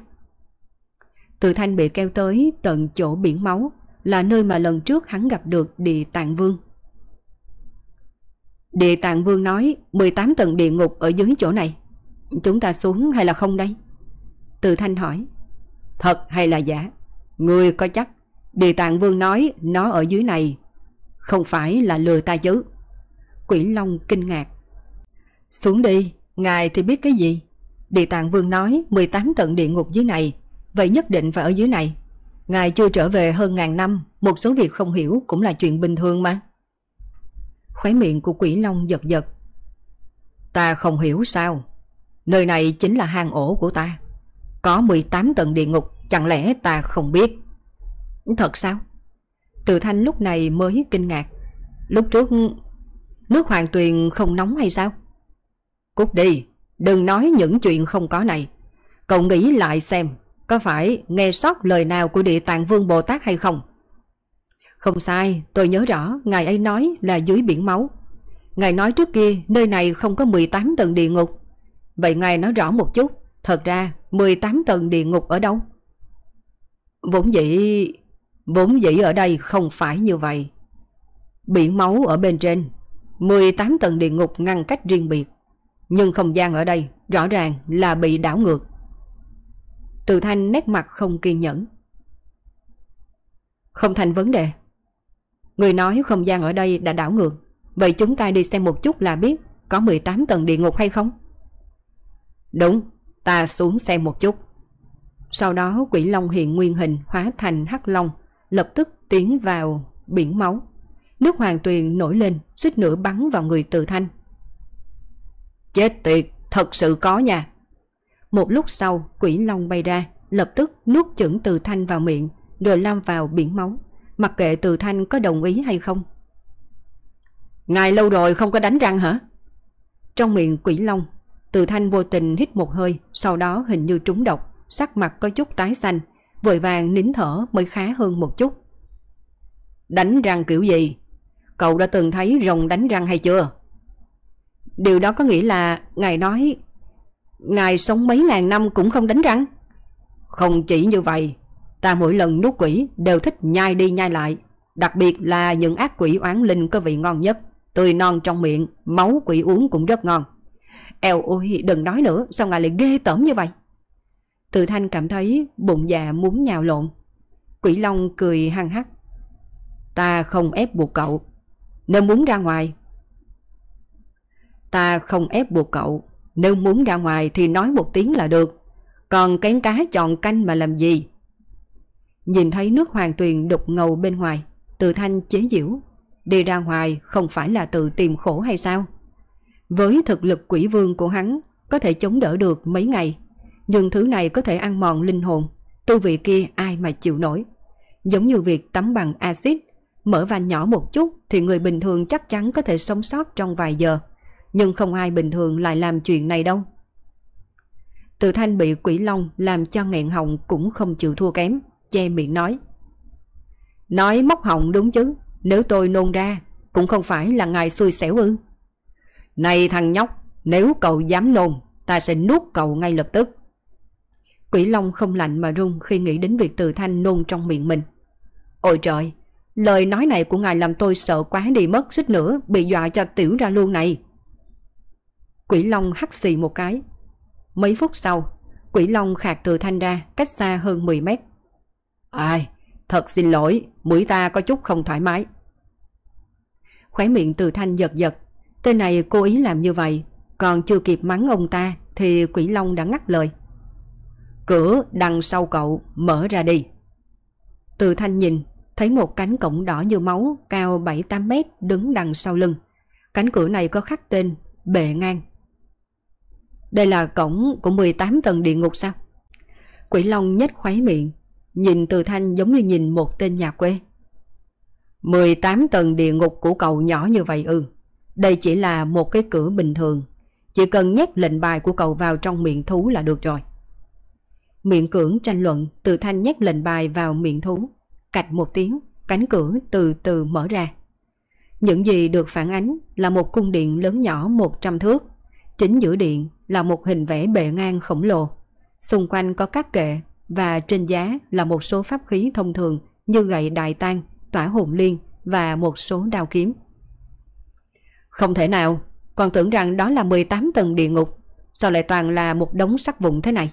Từ thanh bị kêu tới tận chỗ biển máu, là nơi mà lần trước hắn gặp được địa tạng vương. Địa tạng vương nói 18 tầng địa ngục ở dưới chỗ này. Chúng ta xuống hay là không đây? Từ thanh hỏi. Thật hay là giả? Người có chắc Địa tạng vương nói nó ở dưới này không phải là lừa ta chứ. Quỷ Long kinh ngạc. Xuống đi, Ngài thì biết cái gì? Địa tạng vương nói 18 tận địa ngục dưới này, Vậy nhất định phải ở dưới này. Ngài chưa trở về hơn ngàn năm, Một số việc không hiểu cũng là chuyện bình thường mà. Khóe miệng của quỷ long giật giật. Ta không hiểu sao. Nơi này chính là hang ổ của ta. Có 18 tầng địa ngục, Chẳng lẽ ta không biết? Thật sao? Từ thanh lúc này mới kinh ngạc. Lúc trước nước hoàng tuyền không nóng hay sao? Cút đi, đừng nói những chuyện không có này. Cậu nghĩ lại xem, có phải nghe sót lời nào của địa tạng vương Bồ Tát hay không? Không sai, tôi nhớ rõ ngài ấy nói là dưới biển máu. Ngài nói trước kia nơi này không có 18 tầng địa ngục. Vậy ngài nói rõ một chút, thật ra 18 tầng địa ngục ở đâu? Vốn dĩ Vốn dĩ ở đây không phải như vậy. Biển máu ở bên trên, 18 tầng địa ngục ngăn cách riêng biệt. Nhưng không gian ở đây rõ ràng là bị đảo ngược. Từ thanh nét mặt không kiên nhẫn. Không thành vấn đề. Người nói không gian ở đây đã đảo ngược. Vậy chúng ta đi xem một chút là biết có 18 tầng địa ngục hay không? Đúng, ta xuống xem một chút. Sau đó quỷ long hiện nguyên hình hóa thành hắc long lập tức tiến vào biển máu. Nước hoàng tuyền nổi lên, suýt nữa bắn vào người từ thanh. Chết tiệt, thật sự có nha. Một lúc sau, quỷ long bay ra, lập tức nuốt chửng từ thanh vào miệng, rồi lao vào biển máu. Mặc kệ từ thanh có đồng ý hay không. Ngài lâu rồi không có đánh răng hả? Trong miệng quỷ long, từ thanh vô tình hít một hơi, sau đó hình như trúng độc, sắc mặt có chút tái xanh, vội vàng nín thở mới khá hơn một chút. Đánh răng kiểu gì? Cậu đã từng thấy rồng đánh răng hay chưa? Điều đó có nghĩa là Ngài nói, Ngài sống mấy ngàn năm cũng không đánh răng Không chỉ như vậy, Ta mỗi lần nuốt quỷ đều thích nhai đi nhai lại, Đặc biệt là những ác quỷ oán linh có vị ngon nhất, Tươi non trong miệng, Máu quỷ uống cũng rất ngon Eo ôi đừng nói nữa, Sao ngài lại ghê tởm như vậy Tự thanh cảm thấy bụng dạ muốn nhào lộn. Quỷ Long cười hăng hắc. Ta không ép buộc cậu. Nếu muốn ra ngoài. Ta không ép buộc cậu. Nếu muốn ra ngoài thì nói một tiếng là được. Còn cánh cá chọn canh mà làm gì? Nhìn thấy nước hoàng tuyền đục ngầu bên ngoài, Từ thanh chế giễu. Đi ra ngoài không phải là tự tìm khổ hay sao? Với thực lực quỷ vương của hắn, Có thể chống đỡ được mấy ngày. Nhưng thứ này có thể ăn mòn linh hồn. Tu vị kia ai mà chịu nổi? Giống như việc tắm bằng axit. Mở van nhỏ một chút Thì người bình thường chắc chắn có thể sống sót trong vài giờ. Nhưng không ai bình thường lại làm chuyện này đâu. Từ thanh bị quỷ long Làm cho nghẹn họng cũng không chịu thua kém, Che miệng nói. Nói móc họng đúng chứ, Nếu tôi nôn ra, Cũng không phải là ngài xui xẻo ư. Này thằng nhóc, Nếu cậu dám nôn, Ta sẽ nuốt cậu ngay lập tức. Quỷ Long không lạnh mà run khi nghĩ đến việc từ thanh nôn trong miệng mình. Ôi trời, lời nói này của ngài làm tôi sợ quá đi mất xích nữa, bị dọa cho tiểu ra luôn này. Quỷ Long hắt xì một cái. Mấy phút sau, Quỷ Long khạc từ thanh ra cách xa hơn 10 mét. Ai, thật xin lỗi, mũi ta có chút không thoải mái. Khóe miệng từ thanh giật giật, tên này cố ý làm như vậy, còn chưa kịp mắng ông ta thì Quỷ Long đã ngắt lời. Cửa đằng sau cậu mở ra đi. Từ thanh nhìn, thấy một cánh cổng đỏ như máu cao 7-8 mét đứng đằng sau lưng. Cánh cửa này có khắc tên bệ ngang. Đây là cổng của 18 tầng địa ngục sao? Quỷ Long nhếch khoái miệng, nhìn từ thanh giống như nhìn một tên nhà quê. 18 tầng địa ngục của cậu nhỏ như vậy ư. Đây chỉ là một cái cửa bình thường. Chỉ cần nhét lệnh bài của cậu vào trong miệng thú là được rồi. Miệng cưỡng tranh luận từ thanh nhét lệnh bài vào miệng thú. Cạch một tiếng, cánh cửa từ từ mở ra. Những gì được phản ánh là một cung điện lớn nhỏ 100 thước. Chính giữa điện là một hình vẽ bề ngang khổng lồ. Xung quanh có các kệ và trên giá là một số pháp khí thông thường như gậy đại tang, tỏa hồn liên và một số đao kiếm. Không thể nào, còn tưởng rằng đó là 18 tầng địa ngục, sao lại toàn là một đống sắt vụn thế này?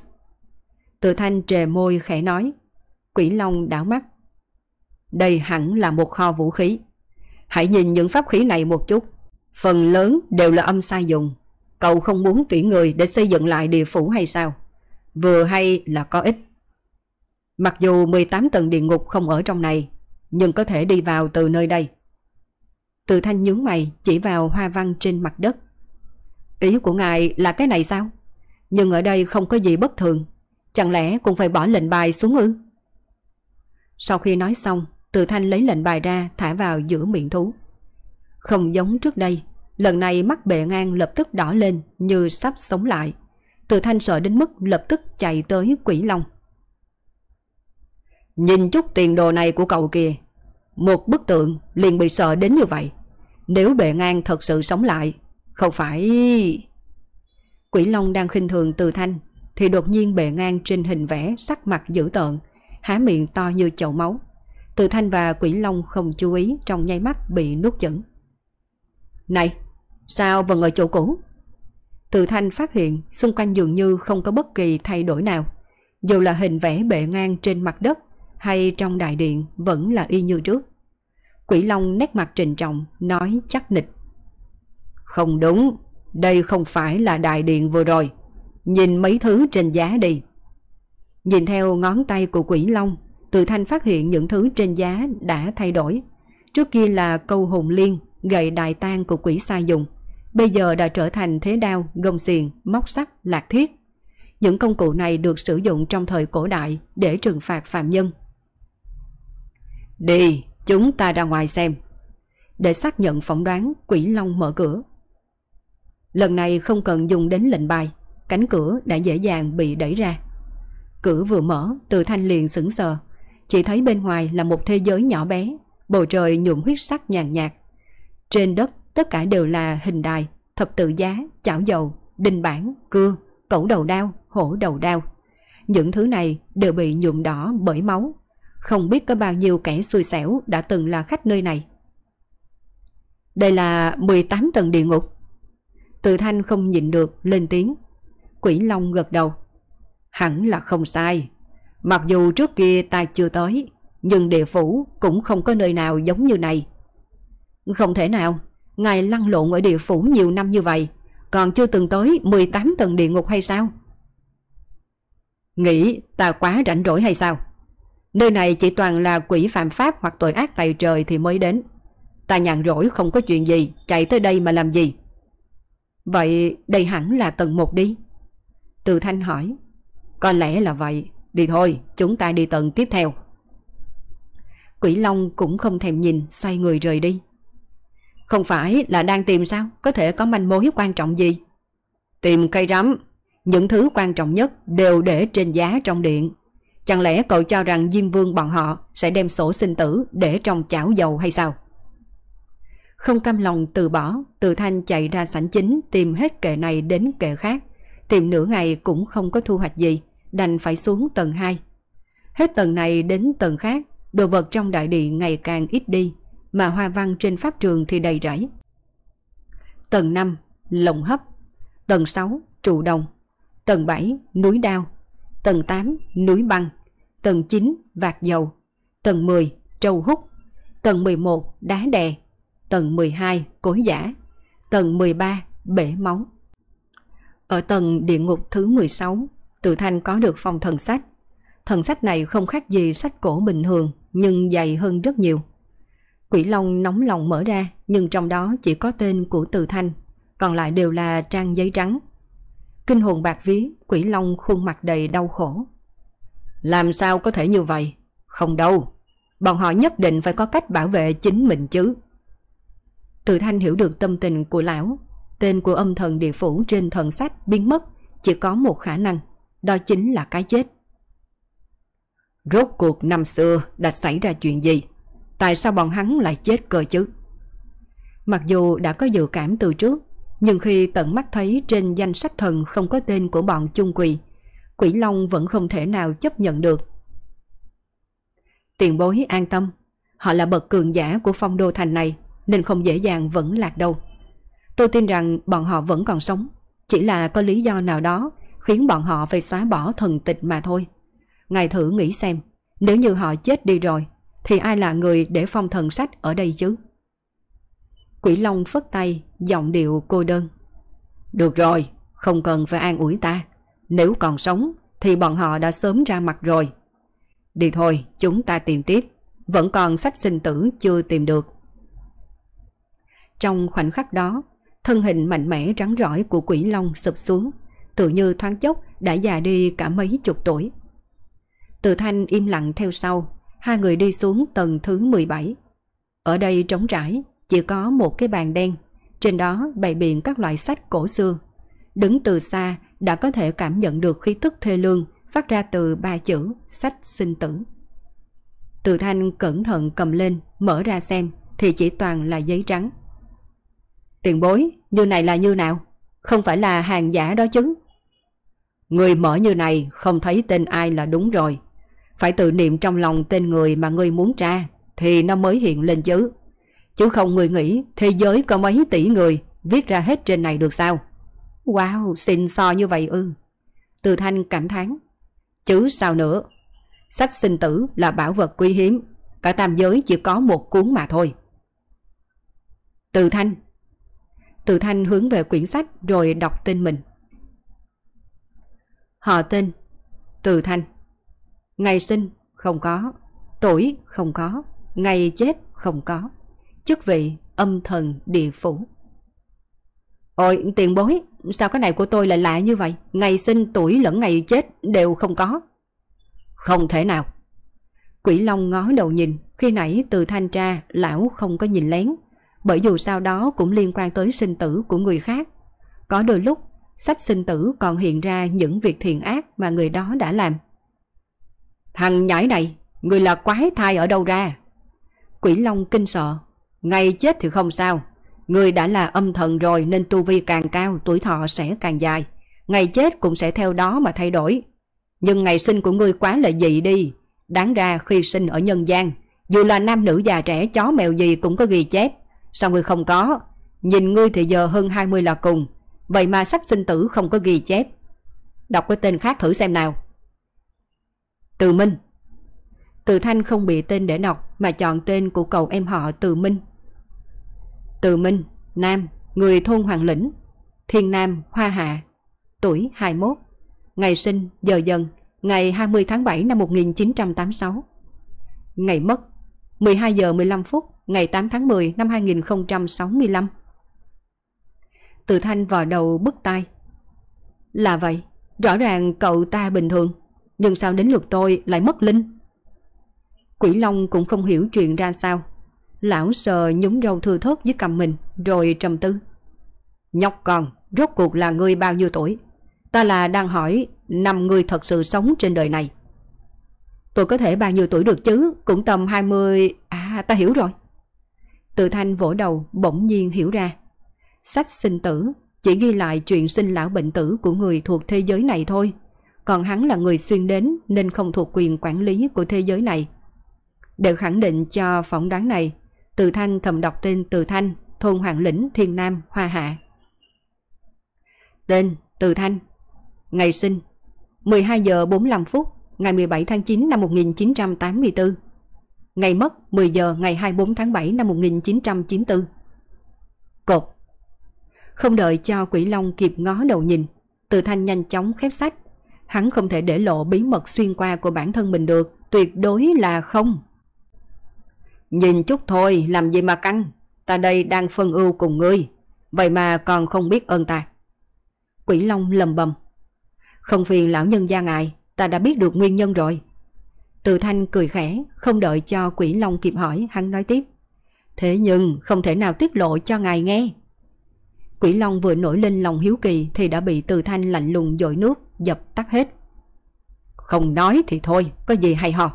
Từ thanh trề môi khẽ nói. Quỷ Long đảo mắt. Đây hẳn là một kho vũ khí. Hãy nhìn những pháp khí này một chút. Phần lớn đều là âm sai dùng. Cậu không muốn tuyển người để xây dựng lại địa phủ hay sao? Vừa hay là có ích. Mặc dù 18 tầng địa ngục không ở trong này, nhưng có thể đi vào từ nơi đây. Từ thanh nhướng mày chỉ vào hoa văn trên mặt đất. Ý của ngài là cái này sao? Nhưng ở đây không có gì bất thường. Chẳng lẽ cũng phải bỏ lệnh bài xuống ư? Sau khi nói xong, Từ Thanh lấy lệnh bài ra thả vào giữa miệng thú. Không giống trước đây, lần này mắt bệ ngang lập tức đỏ lên như sắp sống lại. Từ Thanh sợ đến mức lập tức chạy tới quỷ long. Nhìn chút tiền đồ này của cậu kìa. Một bức tượng liền bị sợ đến như vậy. Nếu bệ ngang thật sự sống lại, không phải... Quỷ Long đang khinh thường Từ Thanh thì đột nhiên bề ngang trên hình vẽ sắc mặt dữ tợn, há miệng to như chậu máu. Từ Thanh và Quỷ Long không chú ý trong nháy mắt bị nuốt chửng. Này, sao vẫn ở chỗ cũ? Từ Thanh phát hiện xung quanh dường như không có bất kỳ thay đổi nào. Dù là hình vẽ bệ ngang trên mặt đất hay trong đại điện vẫn là y như trước. Quỷ Long nét mặt trình trọng nói chắc nịch. Không đúng, đây không phải là đại điện vừa rồi. Nhìn mấy thứ trên giá đi. Nhìn theo ngón tay của quỷ long, Từ Thanh phát hiện những thứ trên giá đã thay đổi. Trước kia là câu hồn liên, gậy đại tang của quỷ sai dùng. Bây giờ đã trở thành thế đao, gông xiền, móc sắt, lạc thiết. Những công cụ này được sử dụng trong thời cổ đại để trừng phạt phạm nhân. Đi, chúng ta ra ngoài xem. Để xác nhận phỏng đoán, quỷ long mở cửa. Lần này không cần dùng đến lệnh bài, cánh cửa đã dễ dàng bị đẩy ra. Cửa vừa mở, từ thanh liền sững sờ, chỉ thấy bên ngoài là một thế giới nhỏ bé, Bầu trời nhuộm huyết sắc nhàn nhạt. Trên đất tất cả đều là hình đài, thập tự giá, chảo dầu, đinh bản, cưa, cẩu đầu đao, hổ đầu đao. Những thứ này đều bị nhuộm đỏ bởi máu. Không biết có bao nhiêu kẻ xui xẻo đã từng là khách nơi này. Đây là 18 tầng địa ngục. Từ thanh không nhịn được lên tiếng. Quỷ Long gật đầu. Hẳn là không sai. Mặc dù trước kia ta chưa tới, nhưng địa phủ cũng không có nơi nào giống như này. Không thể nào, ngài lăn lộn ở địa phủ nhiều năm như vậy, còn chưa từng tới 18 tầng địa ngục hay sao? Nghĩ ta quá rảnh rỗi hay sao? Nơi này chỉ toàn là quỷ phạm pháp hoặc tội ác tày trời thì mới đến. Ta nhàn rỗi không có chuyện gì, chạy tới đây mà làm gì? Vậy đây hẳn là tầng 1 đi. Từ Thanh hỏi. Có lẽ là vậy. Đi thôi, chúng ta đi tầng tiếp theo. Quỷ Long cũng không thèm nhìn, xoay người rời đi. Không phải là đang tìm sao? Có thể có manh mối quan trọng gì? Tìm cây rắm. Những thứ quan trọng nhất đều để trên giá trong điện. Chẳng lẽ cậu cho rằng Diêm Vương bọn họ sẽ đem sổ sinh tử để trong chảo dầu hay sao? Không cam lòng từ bỏ, từ thanh chạy ra sảnh chính tìm hết kệ này đến kệ khác. Tìm nửa ngày cũng không có thu hoạch gì, đành phải xuống tầng 2. Hết tầng này đến tầng khác, đồ vật trong đại điện ngày càng ít đi, mà hoa văn trên pháp trường thì đầy rẫy. Tầng 5, lồng hấp. Tầng 6, trụ đồng. Tầng 7, núi đao. Tầng 8, núi băng. Tầng 9, vạt dầu. Tầng 10, trâu hút. Tầng 11, đá đè. Tầng 12, cối giả. Tầng 13, bể móng. Ở tầng địa ngục thứ 16, Tự Thanh có được phong thần sách. Thần sách này không khác gì sách cổ bình thường, nhưng dày hơn rất nhiều. Quỷ Long nóng lòng mở ra, nhưng trong đó chỉ có tên của Từ Thanh, còn lại đều là trang giấy trắng. Kinh hồn bạc ví, Quỷ Long khuôn mặt đầy đau khổ. Làm sao có thể như vậy? Không đâu. Bọn họ nhất định phải có cách bảo vệ chính mình chứ. Từ Thanh hiểu được tâm tình của lão. Tên của âm thần địa phủ trên thần sách biến mất chỉ có một khả năng, đó chính là cái chết. Rốt cuộc năm xưa đã xảy ra chuyện gì? Tại sao bọn hắn lại chết cơ chứ? Mặc dù đã có dự cảm từ trước, nhưng khi tận mắt thấy trên danh sách thần không có tên của bọn chung quỳ, Quỷ Long vẫn không thể nào chấp nhận được. Tiền bối an tâm, họ là bậc cường giả của phong đô thành này nên không dễ dàng vẫn lạc đâu. Tôi tin rằng bọn họ vẫn còn sống, chỉ là có lý do nào đó khiến bọn họ phải xóa bỏ thần tịch mà thôi. Ngài thử nghĩ xem, nếu như họ chết đi rồi, thì ai là người để phong thần sách ở đây chứ? Quỷ Long phất tay, giọng điệu cô đơn. Được rồi, không cần phải an ủi ta. Nếu còn sống, thì bọn họ đã sớm ra mặt rồi. Đi thôi, chúng ta tìm tiếp. Vẫn còn sách sinh tử chưa tìm được. Trong khoảnh khắc đó, thân hình mạnh mẽ rắn rỏi của quỷ long sụp xuống, tự như thoáng chốc đã già đi cả mấy chục tuổi. Từ thanh im lặng theo sau, hai người đi xuống tầng thứ 17. Ở đây trống trải, chỉ có một cái bàn đen, trên đó bày biện các loại sách cổ xưa. Đứng từ xa đã có thể cảm nhận được khí tức thê lương phát ra từ ba chữ sách sinh tử. Từ thanh cẩn thận cầm lên, mở ra xem thì chỉ toàn là giấy trắng. Tiền bối, như này là như nào? Không phải là hàng giả đó chứ? Người mở như này không thấy tên ai là đúng rồi. Phải tự niệm trong lòng tên người mà người muốn tra thì nó mới hiện lên chứ. Chứ không người nghĩ thế giới có mấy tỷ người viết ra hết trên này được sao? Wow, xin so như vậy ư. Từ thanh cảm thán. Chứ sao nữa? Sách sinh tử là bảo vật quý hiếm. Cả tam giới chỉ có một cuốn mà thôi. Từ thanh từ Thanh hướng về quyển sách rồi đọc tên mình. Họ tên Từ Thanh. Ngày sinh không có, Tuổi không có, Ngày chết không có. Chức vị âm thần địa phủ. Ôi, tiền bối, Sao cái này của tôi lại lạ như vậy? Ngày sinh, tuổi lẫn ngày chết đều không có. Không thể nào. Quỷ Long ngó đầu nhìn, Khi nãy từ thanh tra, Lão không có nhìn lén bởi dù sau đó cũng liên quan tới sinh tử của người khác. Có đôi lúc, sách sinh tử còn hiện ra những việc thiện ác mà người đó đã làm. Thằng nhãi này, người là quái thai ở đâu ra? Quỷ Long kinh sợ. Ngày chết thì không sao. Người đã là âm thần rồi nên tu vi càng cao, tuổi thọ sẽ càng dài. Ngày chết cũng sẽ theo đó mà thay đổi. Nhưng ngày sinh của ngươi quá là dị đi. Đáng ra khi sinh ở nhân gian, dù là nam nữ già trẻ chó mèo gì cũng có ghi chép. Sao ngươi không có? Nhìn ngươi thì giờ hơn 20 là cùng. Vậy mà sách sinh tử không có ghi chép. Đọc cái tên khác thử xem nào. Từ Minh Từ Thanh không bị tên để đọc mà chọn tên của cậu em họ Từ Minh. Từ Minh, Nam, người thôn Hoàng Lĩnh, Thiên Nam, Hoa Hạ, tuổi 21, ngày sinh, giờ dần, ngày 20 tháng 7 năm 1986. Ngày mất, 12 giờ 15 phút, ngày 8 tháng 10 năm 2065. Từ Thanh vào đầu bức tai. Là vậy, rõ ràng cậu ta bình thường, nhưng sao đến lượt tôi lại mất linh? Quỷ Long cũng không hiểu chuyện ra sao. Lão sờ nhúng râu thư thớt dưới cầm mình, rồi trầm tư. Nhóc con, rốt cuộc là ngươi bao nhiêu tuổi? Ta là đang hỏi năm người thật sự sống trên đời này. Tôi có thể bao nhiêu tuổi được chứ, cũng tầm 20... À, ta hiểu rồi. Từ thanh vỗ đầu bỗng nhiên hiểu ra. Sách sinh tử chỉ ghi lại chuyện sinh lão bệnh tử của người thuộc thế giới này thôi. Còn hắn là người xuyên đến nên không thuộc quyền quản lý của thế giới này. Để khẳng định cho phỏng đoán này, Từ Thanh thầm đọc tên Từ Thanh, thôn Hoàng Lĩnh, Thiên Nam, Hoa Hạ. Tên Từ Thanh Ngày sinh 12 giờ 45 phút ngày 17 tháng 9 năm 1984 Ngày mất 10 giờ ngày 24 tháng 7 năm 1994 Cột. Không đợi cho quỷ long kịp ngó đầu nhìn Từ thanh nhanh chóng khép sách. Hắn không thể để lộ bí mật xuyên qua của bản thân mình được Tuyệt đối là không. Nhìn chút thôi làm gì mà căng? Ta đây đang phân ưu cùng ngươi Vậy mà còn không biết ơn ta. Quỷ long lầm bầm. Không phiền lão nhân gia ngài, ta đã biết được nguyên nhân rồi. Từ thanh cười khẽ, không đợi cho quỷ long kịp hỏi, hắn nói tiếp. Thế nhưng không thể nào tiết lộ cho ngài nghe. Quỷ long vừa nổi lên lòng hiếu kỳ thì đã bị từ thanh lạnh lùng dội nước, dập tắt hết. Không nói thì thôi, có gì hay ho.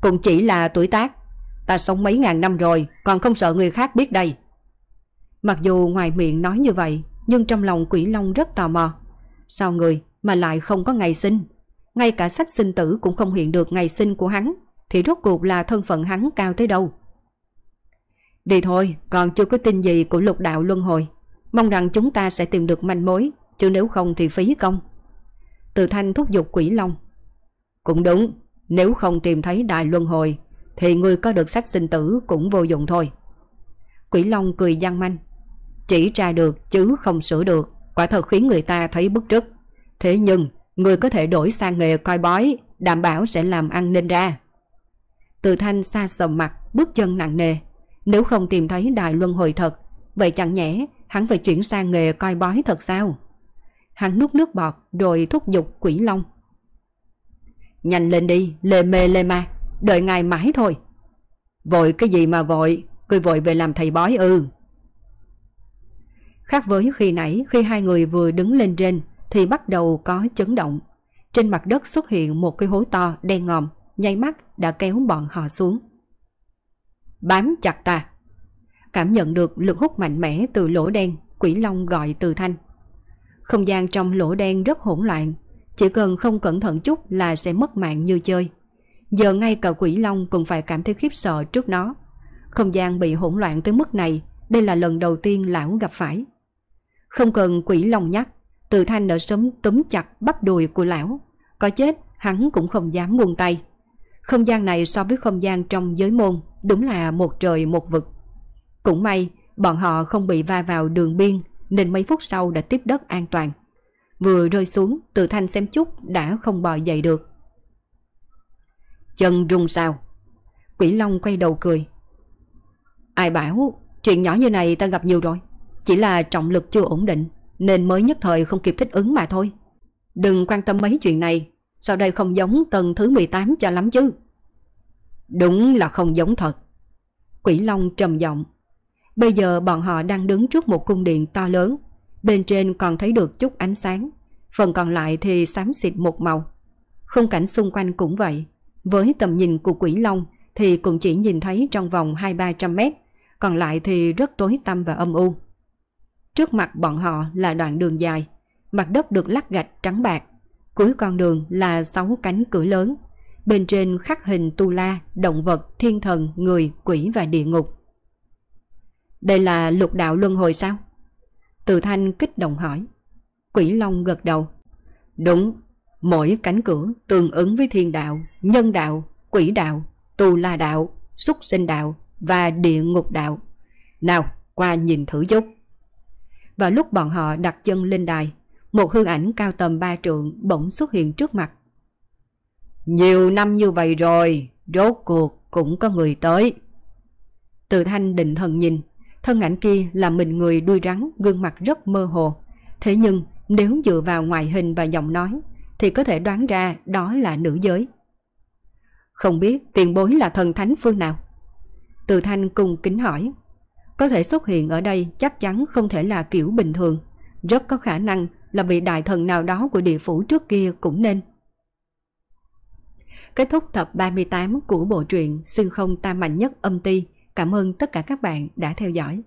Cũng chỉ là tuổi tác. Ta sống mấy ngàn năm rồi, còn không sợ người khác biết đây. Mặc dù ngoài miệng nói như vậy, nhưng trong lòng quỷ long rất tò mò. Sao người mà lại không có ngày sinh. Ngay cả sách sinh tử cũng không hiện được ngày sinh của hắn, thì rốt cuộc là thân phận hắn cao tới đâu. Đi thôi, còn chưa có tin gì của lục đạo luân hồi. Mong rằng chúng ta sẽ tìm được manh mối, chứ nếu không thì phí công. Từ thanh thúc giục quỷ long. Cũng đúng, nếu không tìm thấy đại luân hồi, thì người có được sách sinh tử cũng vô dụng thôi. Quỷ long cười gian manh. Chỉ tra được chứ không sửa được, quả thật khiến người ta thấy bức rứt. Thế nhưng, người có thể đổi sang nghề coi bói, đảm bảo sẽ làm ăn nên ra. Từ thanh xa sầm mặt, bước chân nặng nề. Nếu không tìm thấy đại luân hồi thật, vậy chẳng nhẽ hắn phải chuyển sang nghề coi bói thật sao? Hắn nuốt nước bọt rồi thúc giục quỷ long. Nhanh lên đi, lê mê lê ma, đợi ngài mãi thôi. Vội cái gì mà vội, cười vội về làm thầy bói ư. Khác với khi nãy khi hai người vừa đứng lên trên thì bắt đầu có chấn động. Trên mặt đất xuất hiện một cái hố to đen ngòm, nháy mắt đã kéo bọn họ xuống. Bám chặt ta! Cảm nhận được lực hút mạnh mẽ từ lỗ đen, quỷ long gọi từ thanh. Không gian trong lỗ đen rất hỗn loạn, chỉ cần không cẩn thận chút là sẽ mất mạng như chơi. Giờ ngay cả quỷ long cũng phải cảm thấy khiếp sợ trước nó. Không gian bị hỗn loạn tới mức này, đây là lần đầu tiên lão gặp phải. Không cần quỷ long nhắc, từ thanh đã sớm túm chặt bắp đùi của lão. Có chết, hắn cũng không dám buông tay. Không gian này so với không gian trong giới môn, đúng là một trời một vực. Cũng may, bọn họ không bị va vào đường biên, nên mấy phút sau đã tiếp đất an toàn. Vừa rơi xuống, từ thanh xem chút đã không bò dậy được. Chân rung sao? Quỷ Long quay đầu cười. Ai bảo, chuyện nhỏ như này ta gặp nhiều rồi. Chỉ là trọng lực chưa ổn định nên mới nhất thời không kịp thích ứng mà thôi. Đừng quan tâm mấy chuyện này, sau đây không giống tầng thứ 18 cho lắm chứ. Đúng là không giống thật. Quỷ Long trầm giọng. Bây giờ bọn họ đang đứng trước một cung điện to lớn, bên trên còn thấy được chút ánh sáng, phần còn lại thì xám xịt một màu. Khung cảnh xung quanh cũng vậy, với tầm nhìn của Quỷ Long thì cũng chỉ nhìn thấy trong vòng 2-300 mét, còn lại thì rất tối tăm và âm u. Trước mặt bọn họ là đoạn đường dài, mặt đất được lát gạch trắng bạc, cuối con đường là sáu cánh cửa lớn, bên trên khắc hình tu la, động vật, thiên thần, người, quỷ và địa ngục. Đây là lục đạo luân hồi sao? Từ thanh kích động hỏi. Quỷ Long gật đầu. Đúng, mỗi cánh cửa tương ứng với thiên đạo, nhân đạo, quỷ đạo, tu la đạo, súc sinh đạo và địa ngục đạo. Nào, qua nhìn thử chút. Và lúc bọn họ đặt chân lên đài, một hương ảnh cao tầm ba trượng bỗng xuất hiện trước mặt. Nhiều năm như vậy rồi, rốt cuộc cũng có người tới. Từ thanh định thần nhìn, thân ảnh kia là mình người đuôi rắn, gương mặt rất mơ hồ. Thế nhưng nếu dựa vào ngoại hình và giọng nói, thì có thể đoán ra đó là nữ giới. Không biết tiền bối là thần thánh phương nào? Từ thanh cung kính hỏi. Có thể xuất hiện ở đây chắc chắn không thể là kiểu bình thường. Rất có khả năng là vị đại thần nào đó của địa phủ trước kia cũng nên. Kết thúc tập 38 của bộ truyện Xương không tam mạnh nhất âm ti. Cảm ơn tất cả các bạn đã theo dõi.